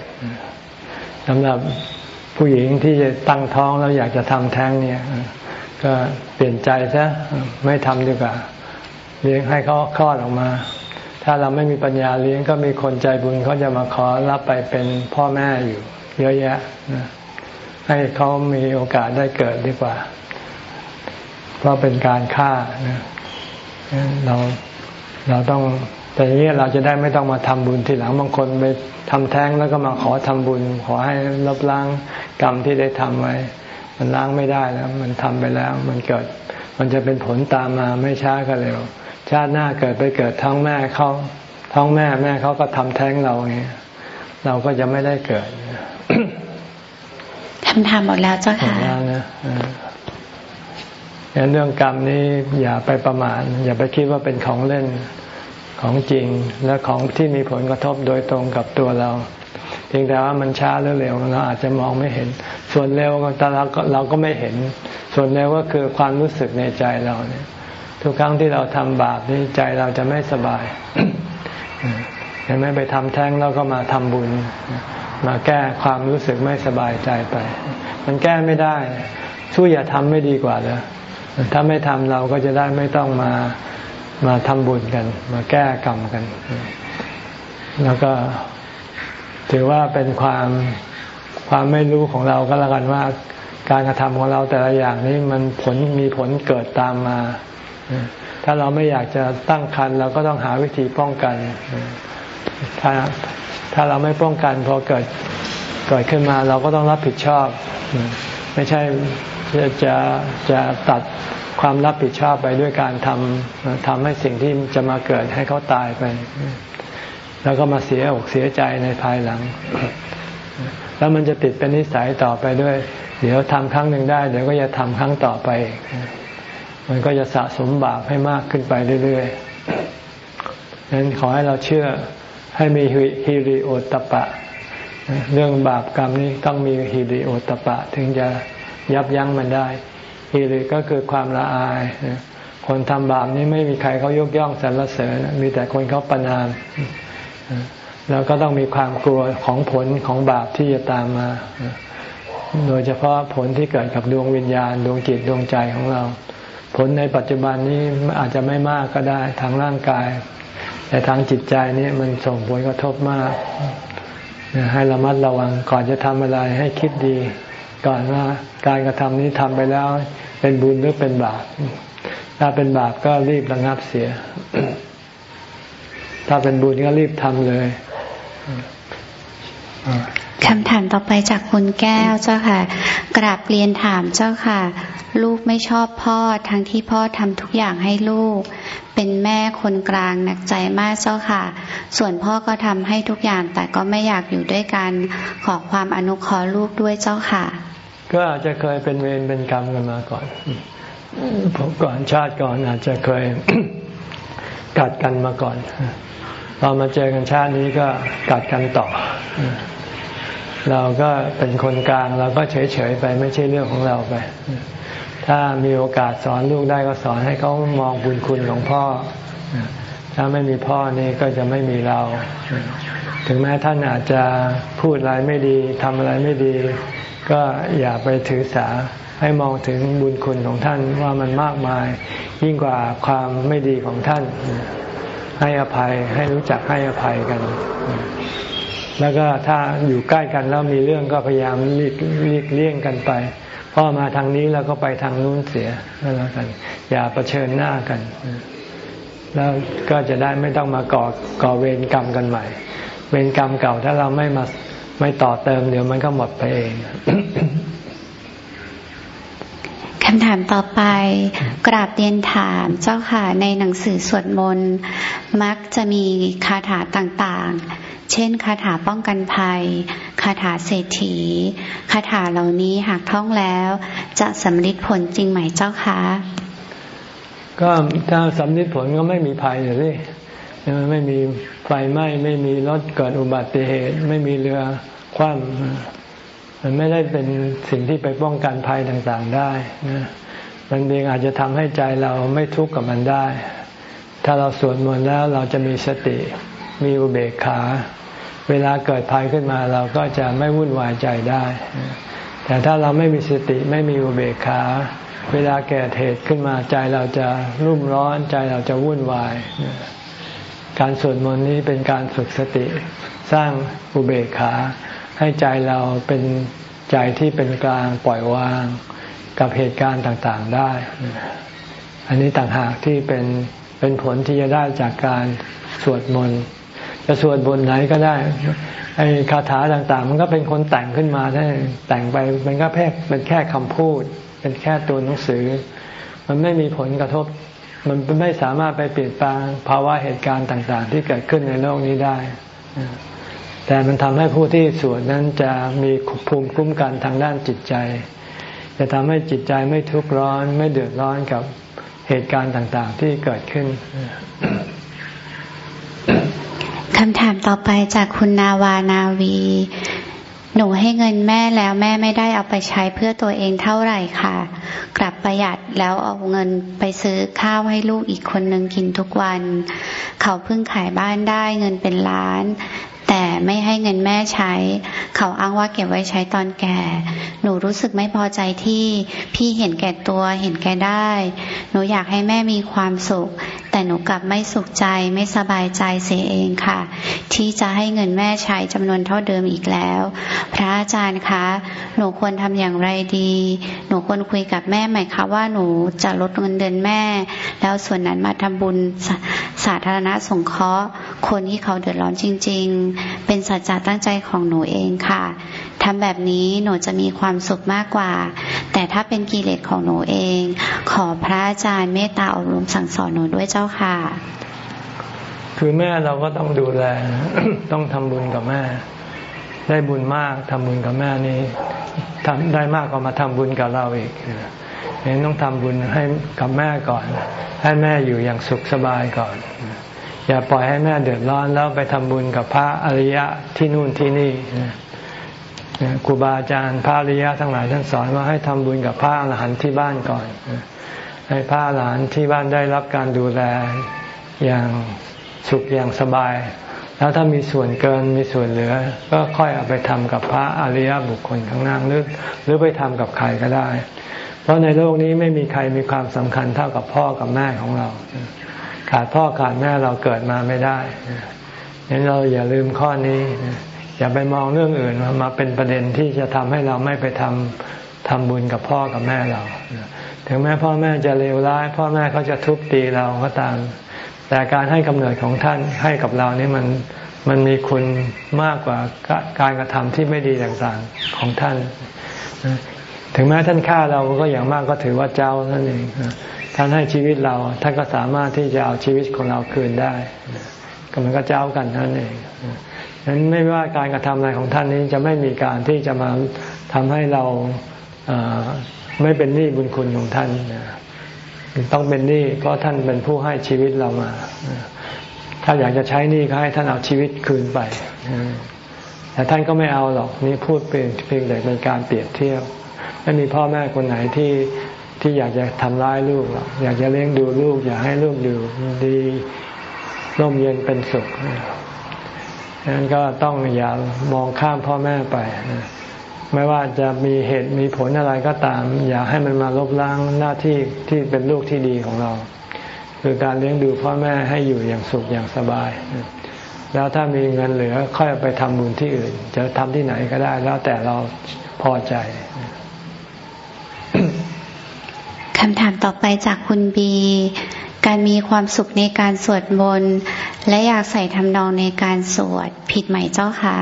สำหรับผู้หญิงที่จะตั้งท้องแล้วอยากจะทำแท้งเนี่ย ก็เปลี่ยนใจซะไม่ทำดีกว่าเลี้ยงให้เขาคลอดออกมา ถ้าเราไม่มีปัญญาเลี้ยงก็มีคนใจบุญเขาจะมาขอรับไปเป็นพ่อแม่อยู่ เยอะแยะให้เขามีโอกาสได้เกิดดีกว่า เพราะเป็นการฆ่าเราเราต้อง แต่อย่างนี้เราจะได้ไม่ต้องมาทำบุญทีหลังบางคนไปทำแท้งแล้วก็มาขอทำบุญ ขอให้ลบล้างกรรมที่ได้ทำไว้ มันล้างไม่ได้แล้ว มันทำไปแล้ว มันเกิด มันจะเป็นผลตามมาไม่ช้าก็เร็ว ชาติหน้าเกิดไปเกิดท้องแม่เขาท้องแม่แม่เขาก็ทำแท้งเราไงเราก็จะไม่ได้เกิดคำถามหมดแล้วเจ้าค่ะแล้วนะงั้นเรื่องกรรมนี้อย่าไปประมาทอย่าไปคิดว่าเป็นของเล่น ของจริงและของที่มีผลกระทบโดยตรงกับตัวเรา เพียงแต่ว่ามันช้าหรือเร็วเราอาจจะมองไม่เห็น ส่วนเร็วแต่เราก็เราก็ไม่เห็น ส่วนเร็วก็คือความรู้สึกในใจเราเนี่ยทุกครั้งที่เราทำบาปนี่ใจเราจะไม่สบายเห็นไหมไปทำแท้งแล้วก็มาทำบุญ มาแก้ความรู้สึกไม่สบายใจไป มันแก้ไม่ได้ช่วยอย่าทำไม่ดีกว่าเลยถ้าไม่ทำเราก็จะได้ไม่ต้องมา มาทำบุญกัน มาแก้กรรมกัน แล้วก็ถือว่าเป็นความความไม่รู้ของเราก็แล้วกันว่า การกระทำของเราแต่ละอย่างนี้มันผลมีผลเกิดตามมา ถ้าเราไม่อยากจะตั้งครรภ์เราก็ต้องหาวิธีป้องกัน ถ้าถ้าเราไม่ป้องกันพอเกิดเกิดขึ้นมาเราก็ต้องรับผิดชอบ ไม่ใช่จะจะจะตัด ความรับผิดชอบไปด้วยการทำทำให้สิ่งที่จะมาเกิดให้เขาตายไป แล้วก็มาเสียอกเสียใจในภายหลัง แล้วมันจะติดเป็นนิสัยต่อไปด้วย เดี๋ยวทำครั้งหนึ่งได้ เดี๋ยวก็จะทำครั้งต่อไป มันก็จะสะสมบาปให้มากขึ้นไปเรื่อยๆนั้นขอให้เราเชื่อให้มีฮิริโอตปะ เรื่องบาปกรรมนี้ต้องมีฮิริโอตปะ ถึงจะยับยั้งมันได้ ฮิริก็คือความละอาย คนทำบาปนี้ไม่มีใครเขายกย่องสรรเสริญ มีแต่คนเขาประนาม แล้วก็ต้องมีความกลัวของผลของบาปที่จะตามมา โดยเฉพาะผลที่เกิดกับดวงวิญญาณ ดวงจิตดวงใจของเรา ผลในปัจจุบันนี้อาจจะไม่มากก็ได้ทางร่างกาย แต่ทางจิตใจนี้มันส่งผลกระทบมาก ให้ระมัดระวังก่อนจะทำอะไรให้คิดดี ก่อนว่าการกระทำนี้ทำไปแล้วเป็นบุญหรือเป็นบาป ถ้าเป็นบาปก็รีบระงับเสีย ถ้าเป็นบุญก็รีบทำเลยคำถามต่อไปจากคุณแก้วเจ้าค่ะ กราบเรียนถามเจ้าค่ะ ลูกไม่ชอบพ่อทั้งที่พ่อทำทุกอย่างให้ลูก เป็นแม่คนกลางหนักใจมากเจ้าค่ะ ส่วนพ่อก็ทำให้ทุกอย่างแต่ก็ไม่อยากอยู่ด้วยกัน ขอความอนุเคราะห์ลูกด้วยเจ้าค่ะ ก็อาจจะเคยเป็นเวรเป็นกรรมกันมาก่อนผมก่อนชาติก่อนอาจจะเคยกัดกันมาก่อนพอมาเจอกันชาตินี้ก็กัดกันต่อ เราก็เป็นคนกลางเราก็เฉยๆไปไม่ใช่เรื่องของเราไป ถ้ามีโอกาสสอนลูกได้ก็สอนให้เขามองบุญคุณของพ่อ ถ้าไม่มีพ่อนี่ก็จะไม่มีเรา ถึงแม้ท่านอาจจะพูดอะไรไม่ดีทำอะไรไม่ดี ก็อย่าไปถือสาให้มองถึงบุญคุณของท่านว่ามันมากมาย ยิ่งกว่าความไม่ดีของท่าน ให้อภัยให้รู้จักให้อภัยกัน แล้วก็ถ้าอยู่ใกล้กันแล้วมีเรื่องก็พยายามลีกลีกเลี่ยงกันไปพ่อมาทางนี้แล้วก็ไปทางนู้นเสียแล้วกัน อย่าประชิญหน้ากัน แล้วก็จะได้ไม่ต้องมาก่อก่อเวรกรรมกันใหม่ เวรกรรมเก่าถ้าเราไม่มา ไม่ต่อเติมเดี๋ยวมันก็หมดไปเองคำถามต่อไป กราบเรียนถามเจ้าค่ะในหนังสือสวดมนต์มักจะมีคาถาต่างเช่น คาถาป้องกันภัย คาถาเศรษฐี คาถาเหล่านี้หากท่องแล้ว จะสำลิดผลจริงไหมเจ้าคะก็ถ้าสำลิดผลก็ไม่มีภัยเลยมัน ไม่มีไฟไหม้ไม่มีรถเกิดอุบัติเหตุ ไม่มีเรือคว่ำมันไม่ได้เป็นสิ่งที่ไปป้องกันภัยต่างๆได้นะมันเองอาจจะทำให้ใจเราไม่ทุกข์กับมันได้ ถ้าเราสวดมนต์แล้วเราจะมีสติ มีอุเบกขา เวลาเกิดภัยขึ้นมาเราก็จะไม่วุ่นวายใจได้ แต่ถ้าเราไม่มีสติไม่มีอุเบกขา เวลาเกิดเหตุขึ้นมาใจเราจะรุ่มร้อนใจเราจะวุ่นวาย การสวดมนต์นี้เป็นการฝึกสติสร้างอุเบกขา ให้ใจเราเป็นใจที่เป็นกลางปล่อยวางกับเหตุการณ์ต่างๆได้ อันนี้ต่างหากที่เป็นเป็นผลที่จะได้จากการสวดมนต์จะสวดบนไหนก็ได้ไอ้คาถาต่างๆ มันก็เป็นคนแต่งขึ้นมาได้แต่งไปมันก็แค่เป็นแค่คำพูด เป็นแค่ตัวหนังสือ มันไม่มีผลกระทบ มันไม่สามารถไปเปลี่ยนแปลงภาวะเหตุการณ์ต่างๆ ที่เกิดขึ้นในโลกนี้ได้ แต่มันทำให้ผู้ที่สวดนั้นจะมีภูมิคุ้มกันทางด้านจิตใจ จะทำให้จิตใจไม่ทุกข์ร้อน ไม่เดือดร้อนกับเหตุการณ์ต่างๆ ที่เกิดขึ้นคำถามต่อไปจากคุณนาวานาวี หนูให้เงินแม่แล้วแม่ไม่ได้เอาไปใช้เพื่อตัวเองเท่าไหร่ค่ะ กลับประหยัดแล้วเอาเงินไปซื้อข้าวให้ลูกอีกคนนึงกินทุกวัน เขาเพิ่งขายบ้านได้เงินเป็นล้าน แต่ไม่ให้เงินแม่ใช้ เขาอ้างว่าเก็บไว้ใช้ตอนแก่ หนูรู้สึกไม่พอใจที่พี่เห็นแก่ตัวเห็นแก่ได้ หนูอยากให้แม่มีความสุข แต่หนูกลับไม่สุขใจไม่สบายใจเสียเองค่ะ ที่จะให้เงินแม่ใช้จำนวนเท่าเดิมอีกแล้ว พระอาจารย์คะ หนูควรทำอย่างไรดี หนูควรคุยกับแม่ไหมคะว่าหนูจะลดเงินเดือนแม่ แล้วส่วนนั้นมาทำบุญสาธารณสงเคราะห์คนที่เขาเดือดร้อนจริง ๆเป็นสัจจะตั้งใจของหนูเองค่ะทำแบบนี้หนูจะมีความสุขมากกว่า แต่ถ้าเป็นกิเลสของหนูเอง ขอพระอาจารย์เมตตาอบรมสั่งสอนหนูด้วยเจ้าค่ะ คือแม่เราก็ต้องดูแล ต้องทำบุญกับแม่ ได้บุญมากทำบุญกับแม่นี้ทำได้มากกว่ามาทำบุญกับเราอีกเห็นต้องทำบุญให้กับแม่ก่อน ให้แม่อยู่อย่างสุขสบายก่อน อย่าปล่อยให้แม่เดือดร้อนแล้วไปทำบุญกับพระอริยะที่นู่นที่นี่ครูบาอาจารย์พระอริยะทั้งหลายท่านสอนว่าให้ทำบุญกับพระอรหันต์ที่บ้านก่อนให้พระอรหันต์ที่บ้านได้รับการดูแลอย่างสุขอย่างสบาย แล้วถ้ามีส่วนเกินมีส่วนเหลือ ก็ค่อยเอาไปทำกับพระอริยบุคคลข้างหน้าหรือหรือไปทำกับใครก็ได้ เพราะในโลกนี้ไม่มีใครมีความสำคัญเท่ากับพ่อกับแม่ของเรา ขาดพ่อขาดแม่เราเกิดมาไม่ได้งั้นเราอย่าลืมข้อนี้ อย่าไปมองเรื่องอื่นมาเป็นประเด็นที่จะทำให้เราไม่ไปทำทำบุญกับพ่อกับแม่เรา ถึงแม้พ่อแม่จะเลวร้าย พ่อแม่เขาจะทุบตีเราก็ตาม แต่การให้กำเนิดของท่านให้กับเรานี่มันมันมีคุณมากกว่าการกระทำที่ไม่ดีต่างๆของท่าน ถึงแม้ท่านฆ่าเราก็อย่างมากก็ถือว่าเจ้าท่านเอง ท่านให้ชีวิตเราท่านก็สามารถที่จะเอาชีวิตของเราคืนได้ก็มันก็เจ้ากันนั่นเองนั้นไม่ว่าการกระทำอะไรของท่านนี้จะไม่มีการที่จะมาทำให้เราไม่เป็นหนี้บุญคุณของท่านต้องเป็นหนี้เพราะท่านเป็นผู้ให้ชีวิตเรามา ถ้าอยากจะใช้หนี้ก็ให้ท่านเอาชีวิตคืนไปแต่ท่านก็ไม่เอาหรอกนี่พูดเป็นเพียงแต่เป็นการเปรียบเทียบไม่มีพ่อแม่คนไหนที่ ที่อยากจะทำร้ายลูกหรอกอยากจะเลี้ยงดูลูก อยากให้ลูกดูดีร่มเย็นเป็นสุขดังนั้นก็ต้องอย่ามองข้ามพ่อแม่ไปไม่ว่าจะมีเหตุมีผลอะไรก็ตาม อย่าให้มันมาลบล้างหน้าที่ที่เป็นลูกที่ดีของเรา คือการเลี้ยงดูพ่อแม่ให้อยู่อย่างสุขอย่างสบาย แล้วถ้ามีเงินเหลือค่อยไปทำบุญที่อื่น จะทำที่ไหนก็ได้ แล้วแต่เราพอใจ คำถามต่อไปจากคุณบี การมีความสุขในการสวดมนต์และอยากใส่ทำนองในการสวดผิดไหมเจ้าคะ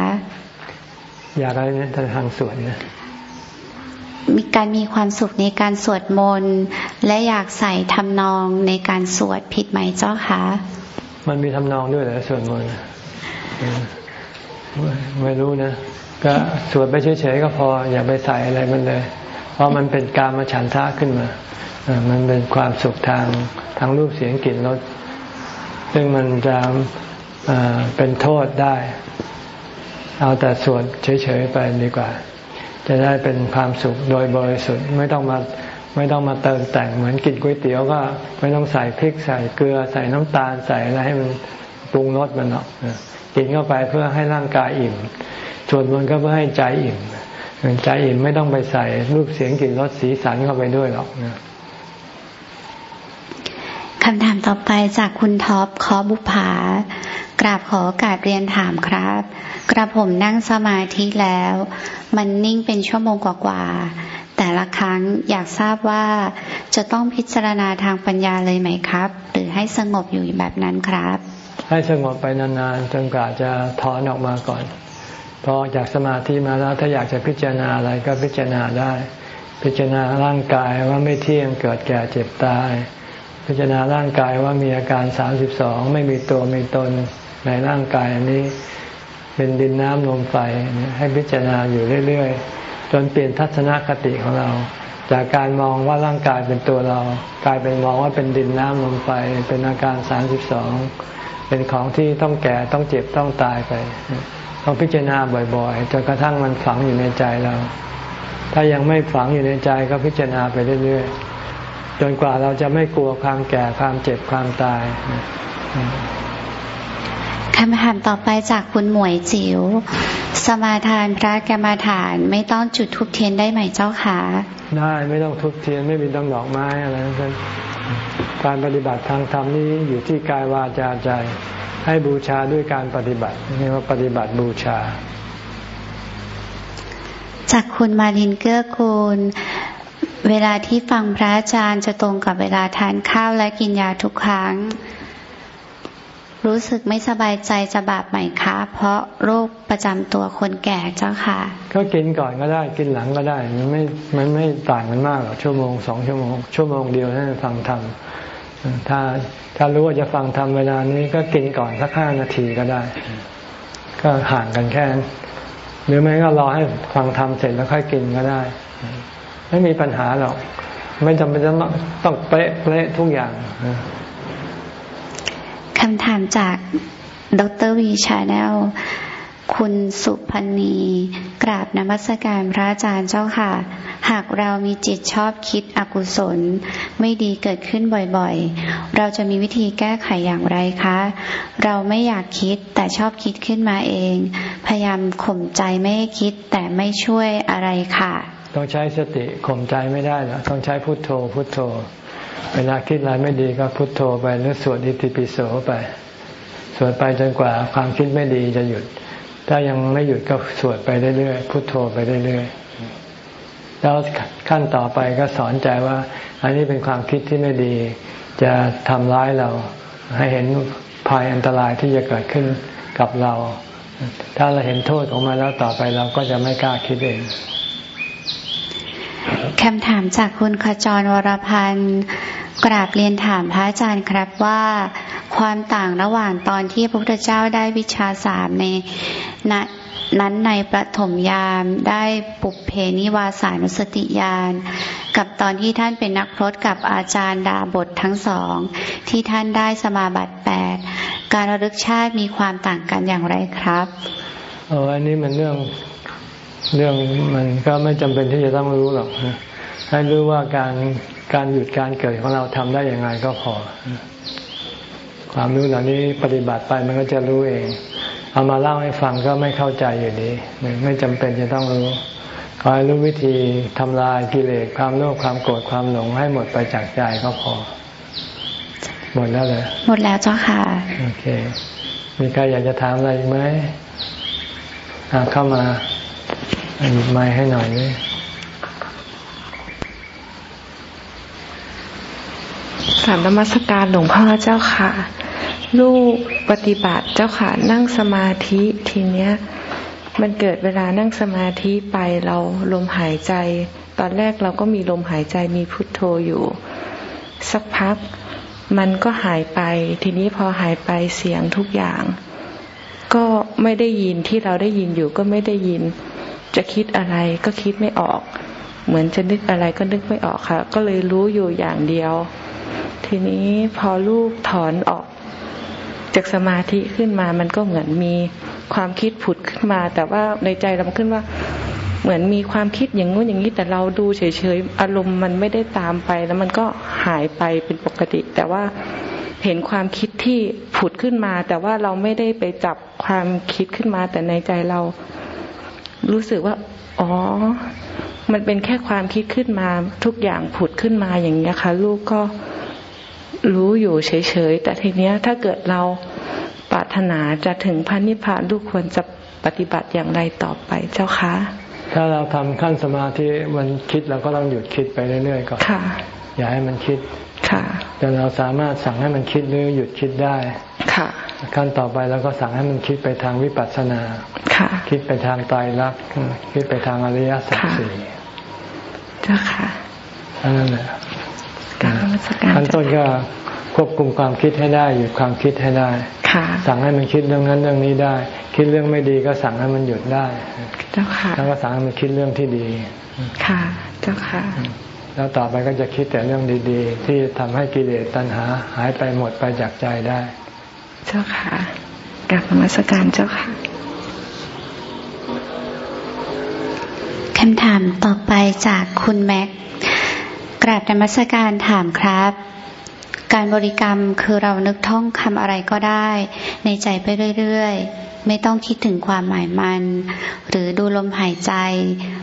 อยากอะไรนะทางสวดนะมีการมีความสุขในการสวดมนต์และอยากใส่ทำนองในการสวดผิดไหมเจ้าคะมันมีทำนองด้วยเหรอสวดมนต์ไม่รู้นะก็สวดไปเฉยๆก็พอ อย่าไปใส่อะไรมันเลย เพราะมันเป็นการมาฉันทะขึ้นมา มันเป็นความสุขทางทางรูปเสียงกลิ่นรสซึ่งมันจะเป็นโทษได้ เอาแต่สวดเฉยๆไปดีกว่า จะได้เป็นความสุขโดยบริสุทธิ์ไม่ต้องมาไม่ต้องมาเติมแต่งเหมือนกินก๋วยเตี๋ยวก็ ไม่ต้องใส่พริกใส่เกลือใส่น้ำตาลใส่อะไรให้มันปรุงรสมันหรอกกินเข้าไปเพื่อให้ร่างกายอิ่มส่วนมันก็เพื่อให้ใจอิ่มใจอิ่มไม่ต้องไปใส่รูปเสียงกลิ่นรสสีสันเข้าไปด้วยหรอกนะ คำถามต่อไปจากคุณท็อปคอบุภากราบขอโอกาสเรียนถามครับ กระผมนั่งสมาธิแล้ว มันนิ่งเป็นชั่วโมงกว่าๆแต่ละครั้งอยากทราบว่าจะต้องพิจารณาทางปัญญาเลยไหมครับ หรือให้สงบอยู่แบบนั้นครับ ให้สงบไปนานๆจนกว่าจะถอนออกมาก่อนพอจากสมาธิมาแล้วถ้าอยากจะพิจารณาอะไรก็พิจารณาได้ พิจารณาร่างกายว่าไม่เที่ยงเกิดแก่เจ็บตาย พิจารณาร่างกายว่ามีอาการสามสิบสองไม่มีตัวมีตนในร่างกายอันนี้เป็นดินน้ำลมไฟให้พิจารณาอยู่เรื่อยๆ จนเปลี่ยนทัศนคติของเรา จากการมองว่าร่างกายเป็นตัวเรา กลายเป็นมองว่าเป็นดินน้ำลมไฟเป็นอาการสามสิบสองเป็นของที่ต้องแก่ต้องเจ็บต้องตายไปต้องพิจารณาบ่อยๆจนกระทั่งมันฝังอยู่ในใจเรา ถ้ายังไม่ฝังอยู่ในใจก็พิจารณาไปเรื่อยๆ จนกว่าเราจะไม่กลัวความแก่ความเจ็บความตายคำถามต่อไปจากคุณหมวยจิ๋ว สมาทานพระกรรมฐานไม่ต้องจุดทุบเทียนได้ไหมเจ้าคะได้ไม่ต้องทุบเทียนไม่มีต้องดอกไม้อะไรทั้งการปฏิบัติทางธรรมนี้อยู่ที่กายวาจาใจ ให้บูชาด้วยการปฏิบัตินี่ว่าปฏิบัติบูชา จากคุณมารินเกื้อกูล เวลาที่ฟังพระอาจารย์จะตรงกับเวลาทานข้าวและกินยาทุกครั้ง รู้สึกไม่สบายใจจะบาปไหมคะ เพราะโรคประจำตัวคนแก่เจ้าค่ะ ก็กินก่อนก็ได้กินหลังก็ได้ มันไม่มันไม่ต่างกันมากหรอกชั่วโมงสองชั่วโมงชั่วโมงเดียวนั่นฟังธรรมถ้าถ้ารู้ว่าจะฟังธรรมเวลานี้ก็กินก่อนสักห้านาทีก็ได้ ก็ห่างกันแค่หรือไม่ก็รอให้ฟังธรรมเสร็จแล้วค่อยกินก็ได้ ไม่มีปัญหาหรอก ไม่จำเป็นต้องต้องเป๊ะเป๊ะทุกอย่างคำถามจากดรวีชาแนลคุณสุพณีกราบนมัสการพระอาจารย์เจ้าค่ะ หากเรามีจิตชอบคิดอกุศล ไม่ดีเกิดขึ้นบ่อยๆ เราจะมีวิธีแก้ไขอย่างไรคะ เราไม่อยากคิดแต่ชอบคิดขึ้นมาเอง พยายามข่มใจไม่ให้คิดแต่ไม่ช่วยอะไรค่ะ ต้องใช้สติข่มใจไม่ได้หรอต้องใช้พุทโธพุทโธ เวลาคิดอะไรไม่ดีก็พุทโธไปหรือสวดอิติปิโสไปสวดไปจนกว่าความคิดไม่ดีจะหยุด ถ้ายังไม่หยุดก็สวดไปเรื่อยๆพุทโธไปเรื่อยๆแล้วขั้นต่อไปก็สอนใจว่า อันนี้เป็นความคิดที่ไม่ดี จะทำร้ายเรา ให้เห็นภัยอันตรายที่จะเกิดขึ้นกับเรา ถ้าเราเห็นโทษของมันแล้วต่อไปเราก็จะไม่กล้าคิดเอง คำถามจากคุณขจรวรพันธ์กราบเรียนถามพระอาจารย์ครับว่า ความต่างระหว่างตอนที่พระพุทธเจ้าได้วิชาสามในนั้นในปฐมยามได้ปุเพนิวาสานุสติญาณกับตอนที่ท่านเป็นนักพรตกับอาจารย์ดาบททั้งสอง ที่ท่านได้สมาบัติแปดการระลึกชาติมีความต่างกันอย่างไรครับ เอออันนี้มันเรื่อง เรื่องมันก็ไม่จำเป็นที่จะต้องรู้หรอกให้รู้ว่าการการหยุดการเกิดของเราทำได้อย่างไรก็พอ ความรู้เหล่านี้ปฏิบัติไปมันก็จะรู้เอง เอามาเล่าให้ฟังก็ไม่เข้าใจอยู่ดีไม่จำเป็นจะต้องรู้ขอให้รู้วิธีทำลายกิเลสความโลภความโกรธความหลงให้หมดไปจากใจก็พอ หมดแล้วเลยหมดแล้วเจ้าค่ะโอเค มีใครอยากจะถามอะไรไหมเข้ามา หยิบไม้ให้หน่อยนี่สามนมัสการหลวงพ่อเจ้าค่ะ ลูกปฏิบัติเจ้าค่ะ นั่งสมาธิทีเนี้ย มันเกิดเวลานั่งสมาธิไปเราลมหายใจ ตอนแรกเราก็มีลมหายใจมีพุทโธอยู่ สักพัก มันก็หายไป ทีนี้พอหายไปเสียงทุกอย่าง ก็ไม่ได้ยินที่เราได้ยินอยู่ก็ไม่ได้ยิน จะคิดอะไรก็คิดไม่ออก เหมือนจะนึกอะไรก็นึกไม่ออกค่ะ ก็เลยรู้อยู่อย่างเดียว ทีนี้พอลูกถอนออก จากสมาธิขึ้นมามันก็เหมือนมีความคิดผุดขึ้นมา แต่ว่าในใจเราขึ้นว่าเหมือนมีความคิดอย่างงู้นอย่างนี้แต่เราดูเฉยๆอารมณ์มันไม่ได้ตามไป แล้วมันก็หายไปเป็นปกติ แต่ว่าเห็นความคิดที่ผุดขึ้นมา แต่ว่าเราไม่ได้ไปจับความคิดขึ้นมา แต่ในใจเรา รู้สึกว่า อ๋อ มันเป็นแค่ความคิดขึ้นมา ทุกอย่างผุดขึ้นมาอย่างนี้ค่ะ ลูกก็รู้อยู่เฉยๆ แต่ทีเนี้ยถ้าเกิดเราปรารถนาจะถึงพระนิพพานลูกควรจะปฏิบัติอย่างไรต่อไปเจ้าคะถ้าเราทำขั้นสมาธิมันคิดเราก็ต้องหยุดคิดไปเรื่อยๆก่อนค่ะอย่าให้มันคิด ค่ะแต่เราสามารถสั่งให้มันคิดหรือหยุดคิดได้ค่ะขั้นต่อไปเราก็สั่งให้มันคิดไปทางวิปัสสนาคิดไปทางไตรลักษณ์คิดไปทางอริยสัจสี่เจ้าค่ะนั่นแหละขั้นต้นก็ควบคุมความคิดให้ได้ หยุดความคิดให้ได้สั่งให้มันคิดเรื่องนั้นเรื่องนี้ได้ คิดเรื่องไม่ดีก็สั่งให้มันหยุดได้ เจ้าค่ะ แล้วก็สั่งให้มันคิดเรื่องที่ดี ค่ะ เจ้าค่ะ แล้วต่อไปก็จะคิดแต่เรื่องดี ๆ ที่ทำให้กิเลสตัณหาหายไปหมดไปจากใจได้ เจ้าค่ะกลับมาสการเจ้าค่ะคำถามต่อไปจากคุณแม็กกราบธรรมสการถามครับ การบริกรรมคือเรานึกท่องคำอะไรก็ได้ ในใจไปเรื่อยๆ ไม่ต้องคิดถึงความหมายมัน หรือดูลมหายใจ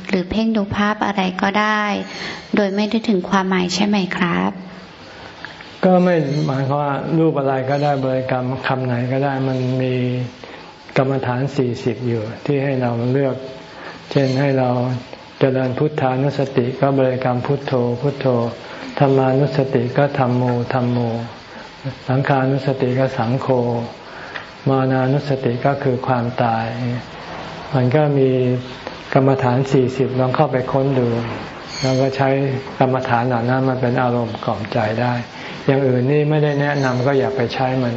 หรือเพ่งดูภาพอะไรก็ได้ โดยไม่ได้ถึงความหมายใช่ไหมครับ ก็ไม่หมายความว่ารูปอะไรก็ได้บริกรรมคำไหนก็ได้มันมีกรรมฐานสี่สิบอยู่ ที่ให้เราเลือก เช่นให้เราเจริญพุทธานุสติก็บริกรรมพุทโธ พุทโธธรรมานุสติก็ธรรมโมธรรมโม สังขานุสติก็สังโฆ มานานุสติก็คือความตาย มันก็มีกรรมฐานสี่สิบลองเข้าไปค้นดูแล้วก็ใช้กรรมฐานเหล่านั้นมาเป็นอารมณ์กล่อมใจได้ อย่างอื่นนี่ไม่ได้แนะนำก็อย่าไปใช้มัน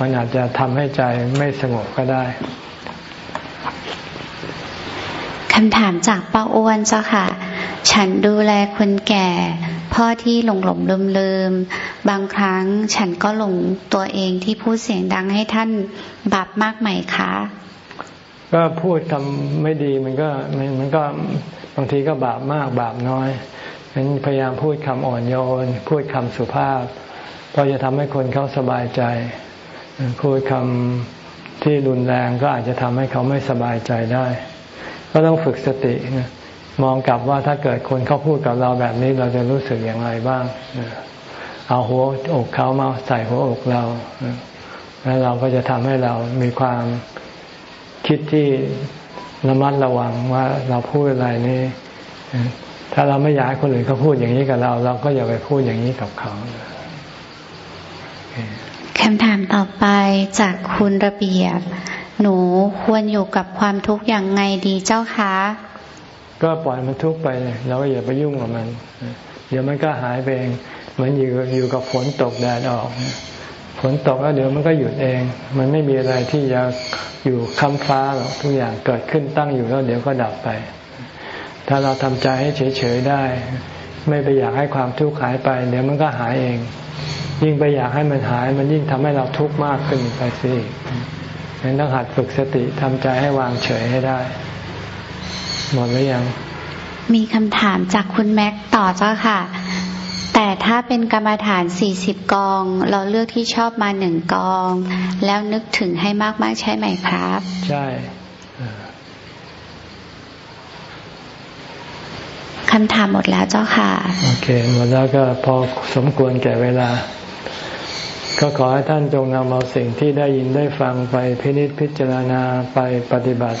มันอาจจะทำให้ใจไม่สงบก็ได้คำถามจากป้าอ้วนเจ้าค่ะ ฉันดูแลคนแก่ พ่อที่หลงหลงลืมลืมบางครั้งฉันก็หลงตัวเองที่พูดเสียงดังให้ท่านบาปมากไหมคะ ก็พูดทำไม่ดีมันก็มันก็บางทีก็บาปมากบาปน้อยฉันพยายามพูดคำอ่อนโยน พูดคำสุภาพเพราะจะทำให้คนเขาสบายใจ พูดคำที่รุนแรงก็อาจจะทำให้เขาไม่สบายใจได้ ก็ต้องฝึกสติ มองกลับว่าถ้าเกิดคนเขาพูดกับเราแบบนี้เราจะรู้สึกอย่างไรบ้าง เอาหัวอกเขามาใส่หัวอกเรา แล้วเราก็จะทำให้เรามีความคิดที่ระมัดระวังว่าเราพูดอะไรนี่ถ้าเราไม่อยากคนอื่นเขาพูดอย่างนี้กับเรา เราก็อย่าไปพูดอย่างนี้กับเขาคำถามต่อไปจากคุณระเบียบ หนูควรอยู่กับความทุกข์อย่างไงดีเจ้าคะ ก็ปล่อยมันทุกข์ไปเราก็อย่าไปยุ่งกับมัน เดี๋ยวมันก็หายไปเองเหมือนอยู่อยู่กับฝนตกแดดออกฝนตกแล้วเดี๋ยวมันก็หยุดเอง มันไม่มีอะไรที่จะอยู่ค้ำฟ้าหรอกทุกอย่างเกิดขึ้นตั้งอยู่แล้วเดี๋ยวก็ดับไป ถ้าเราทำใจให้เฉยๆได้ ไม่ไปอยากให้ความทุกข์หายไป เดี๋ยวมันก็หายเอง ยิ่งไปอยากให้มันหาย มันยิ่งทำให้เราทุกข์มากขึ้นไปสิฉะนั้นต้องหัดฝึกสติทำใจให้วางเฉยให้ได้ หมดหรือยัง มีคำถามจากคุณแม็กต่อเจ้าค่ะ แต่ถ้าเป็นกรรมฐานสี่สิบกอง เราเลือกที่ชอบมาหนึ่งกอง แล้วนึกถึงให้มากๆใช่ไหมครับ ใช่คำถามหมดแล้วเจ้าค่ะ โอเค หมดแล้วก็พอสมควรแก่เวลา ก็ขอให้ท่านจงนำเอาสิ่งที่ได้ยินได้ฟังไปพินิจพิจารณาไปปฏิบัติ